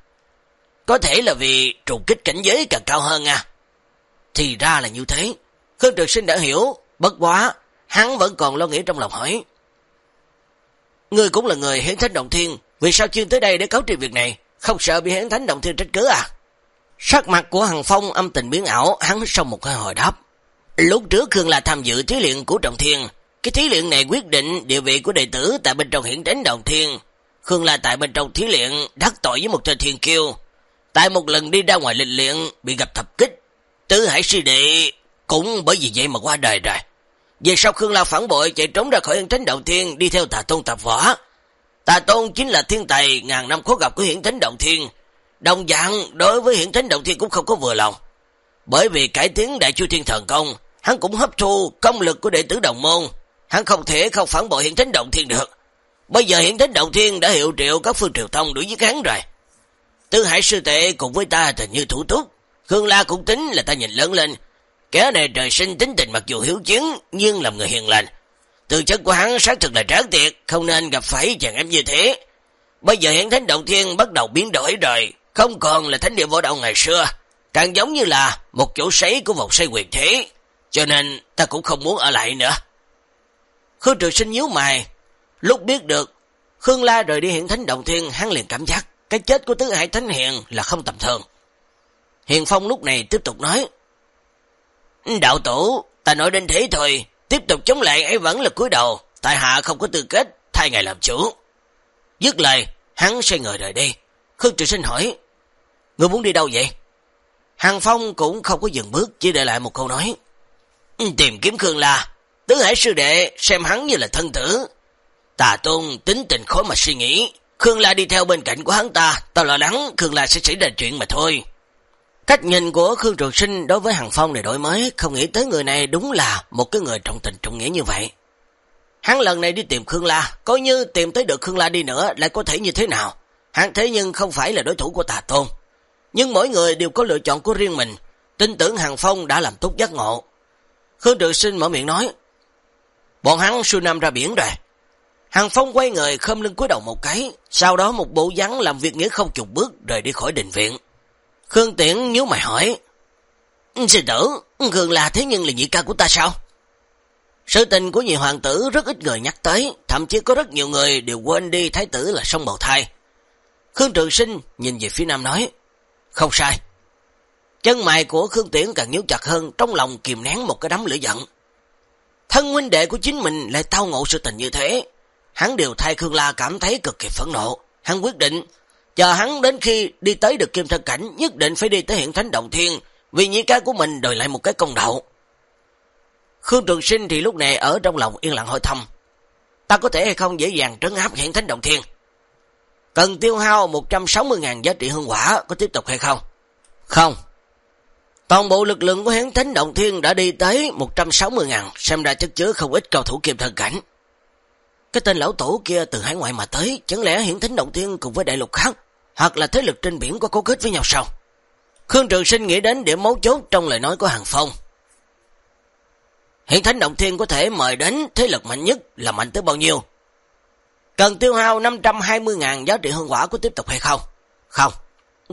Có thể là vì trùng kích cảnh giới càng cao hơn à? Thì ra là như thế. Khương Trực Sinh đã hiểu, bất quá, hắn vẫn còn lo nghĩ trong lòng hỏi. ngươi cũng là người hiến thánh động thiên, vì sao chuyên tới đây để cáo trị việc này? Không sợ bị hiến thánh động thiên trách cứ à? Sắc mặt của Hằng Phong âm tình biến ảo, hắn sau một hơi hồi đáp. Lúc trước Khương là tham dự thí luyện của Trọng Thiên, cái thí luyện này quyết định địa vị của đệ tử tại bên trong hiển thánh động thiên. Khương la tại bên trong thí luyện đắc tội với một tên thiên kiêu. Tại một lần đi ra ngoài lịch luyện bị gặp thập kích. Tứ hải sư đệ cũng bởi vì vậy mà qua đời rồi. Về sau Khương La phản bội chạy trốn ra khỏi hiện thánh động thiên đi theo tà tôn tập võ. Tà tôn chính là thiên tài ngàn năm khó gặp của hiển thánh động thiên. Đồng dạng đối với hiển thánh động thiên cũng không có vừa lòng. Bởi vì cải tiến đại chu thiên thần công, hắn cũng hấp thu công lực của đệ tử đồng môn. Hắn không thể không phản bội hiển thánh động thiên được. Bây giờ hiển thánh đầu tiên đã hiệu triệu các phương triều thông đuổi giết hắn rồi. Tư hải sư tệ cùng với ta tình như thủ túc. Khương La cũng tính là ta nhìn lớn lên. Kẻ này trời sinh tính tình mặc dù hiếu chiến, nhưng làm người hiền lành. Từ chất của hắn xác thực là tráng tiệt, không nên gặp phải chàng em như thế. Bây giờ hiển thánh động thiên bắt đầu biến đổi rồi, không còn là thánh địa võ đạo ngày xưa, càng giống như là một chỗ sấy của vòng xây quyền thế, cho nên ta cũng không muốn ở lại nữa. Khương trường sinh nhíu mày, lúc biết được Khương La rời đi hiện thánh động thiên, hắn liền cảm giác cái chết của tứ hải thánh hiền là không tầm thường. Hiền Phong lúc này tiếp tục nói, Đạo tổ, ta nói đến thế thôi, tiếp tục chống lại ấy vẫn là cúi đầu, tại hạ không có tư kết, thay ngài làm chủ. Dứt lời, hắn xoay người rời đi. Khương Trường Sinh hỏi, Ngươi muốn đi đâu vậy? Hàng Phong cũng không có dừng bước, chỉ để lại một câu nói. Tìm kiếm Khương La, tứ hải sư đệ xem hắn như là thân tử. Tà tôn tính tình khó mà suy nghĩ. Khương La đi theo bên cạnh của hắn ta, tao lo lắng Khương La sẽ xảy ra chuyện mà thôi. Cách nhìn của Khương Trường Sinh đối với Hằng Phong này đổi mới, không nghĩ tới người này đúng là một cái người trọng tình trọng nghĩa như vậy. Hắn lần này đi tìm Khương La, coi như tìm tới được Khương La đi nữa lại có thể như thế nào. Hắn thế nhưng không phải là đối thủ của tà tôn. Nhưng mỗi người đều có lựa chọn của riêng mình, tin tưởng Hằng Phong đã làm tốt giác ngộ. Khương Trường Sinh mở miệng nói, bọn hắn xưa năm ra biển rồi. Hàng Phong quay người khâm lưng cúi đầu một cái, sau đó một bộ dáng làm việc nghĩa không chục bước rời đi khỏi đình viện. Khương Tiễn nhíu mày hỏi, Sư tử, Khương là thế nhưng là nhị ca của ta sao? Sự tình của nhị hoàng tử rất ít người nhắc tới, thậm chí có rất nhiều người đều quên đi thái tử là sông bầu thai. Khương Trường Sinh nhìn về phía nam nói, không sai. Chân mày của Khương Tiễn càng nhíu chặt hơn, trong lòng kìm nén một cái đám lửa giận. Thân huynh đệ của chính mình lại tao ngộ sự tình như thế. Hắn đều thay Khương La cảm thấy cực kỳ phẫn nộ. Hắn quyết định, chờ hắn đến khi đi tới được kim thân cảnh, nhất định phải đi tới hiện thánh động thiên, vì nhị ca của mình đòi lại một cái công đậu. Khương Trường Sinh thì lúc này ở trong lòng yên lặng hỏi thăm. Ta có thể hay không dễ dàng trấn áp hiện thánh động thiên? Cần tiêu hao 160.000 giá trị hương quả, có tiếp tục hay không? Không. Toàn bộ lực lượng của Hán Thánh Động Thiên đã đi tới 160 ngàn, xem ra chất chứa không ít cầu thủ kiềm thần cảnh. Cái tên lão tổ kia từ hải ngoại mà tới, chẳng lẽ Hiển Thánh Động Thiên cùng với đại lục khác, hoặc là thế lực trên biển có cấu kết với nhau sao? Khương Trường Sinh nghĩ đến điểm mấu chốt trong lời nói của Hàng Phong. hiển Thánh Động Thiên có thể mời đến thế lực mạnh nhất là mạnh tới bao nhiêu? Cần tiêu hao 520.000 giá trị hương quả có tiếp tục hay không? Không.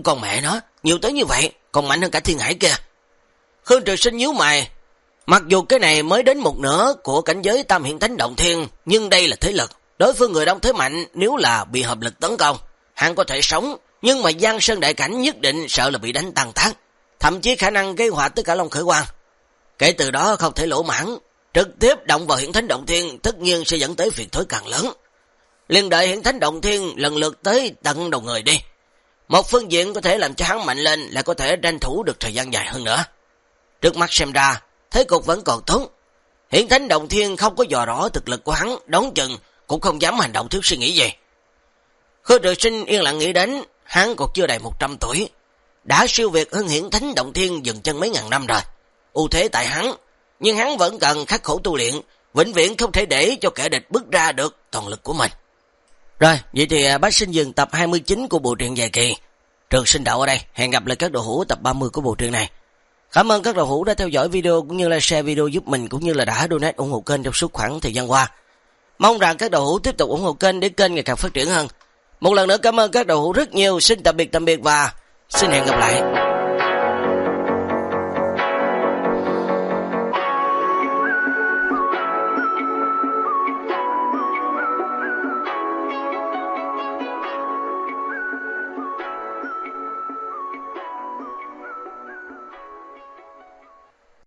Còn mẹ nó, nhiều tới như vậy, còn mạnh hơn cả thiên hải kia. Khương Trường Sinh nhíu mày. Mặc dù cái này mới đến một nửa của cảnh giới tam hiện thánh động thiên, nhưng đây là thế lực. Đối phương người đông thế mạnh nếu là bị hợp lực tấn công, hắn có thể sống, nhưng mà Giang Sơn Đại Cảnh nhất định sợ là bị đánh tàn tác, thậm chí khả năng gây họa tất cả Long Khởi Quang. Kể từ đó không thể lỗ mãn, trực tiếp động vào hiện thánh động thiên tất nhiên sẽ dẫn tới phiền thối càng lớn. Liên đợi hiện thánh động thiên lần lượt tới tận đầu người đi. Một phương diện có thể làm cho hắn mạnh lên là có thể tranh thủ được thời gian dài hơn nữa. Trước mắt xem ra, thế cục vẫn còn tốt. Hiện thánh động thiên không có dò rõ thực lực của hắn, đón chừng cũng không dám hành động thiếu suy nghĩ gì. Khứa trời sinh yên lặng nghĩ đến, hắn còn chưa đầy 100 tuổi, đã siêu việt hơn hiển thánh động thiên dừng chân mấy ngàn năm rồi. ưu thế tại hắn, nhưng hắn vẫn cần khắc khổ tu luyện, vĩnh viễn không thể để cho kẻ địch bước ra được toàn lực của mình. Rồi, vậy thì à, bác sinh dừng tập 29 của bộ truyện dài kỳ. Trường sinh đậu ở đây, hẹn gặp lại các đồ hữu tập 30 của bộ truyện này. Cảm ơn các đầu hữu đã theo dõi video cũng như là share video giúp mình cũng như là đã donate ủng hộ kênh trong suốt khoảng thời gian qua. Mong rằng các đầu hữu tiếp tục ủng hộ kênh để kênh ngày càng phát triển hơn. Một lần nữa cảm ơn các đầu hữu rất nhiều. Xin tạm biệt tạm biệt và xin hẹn gặp lại.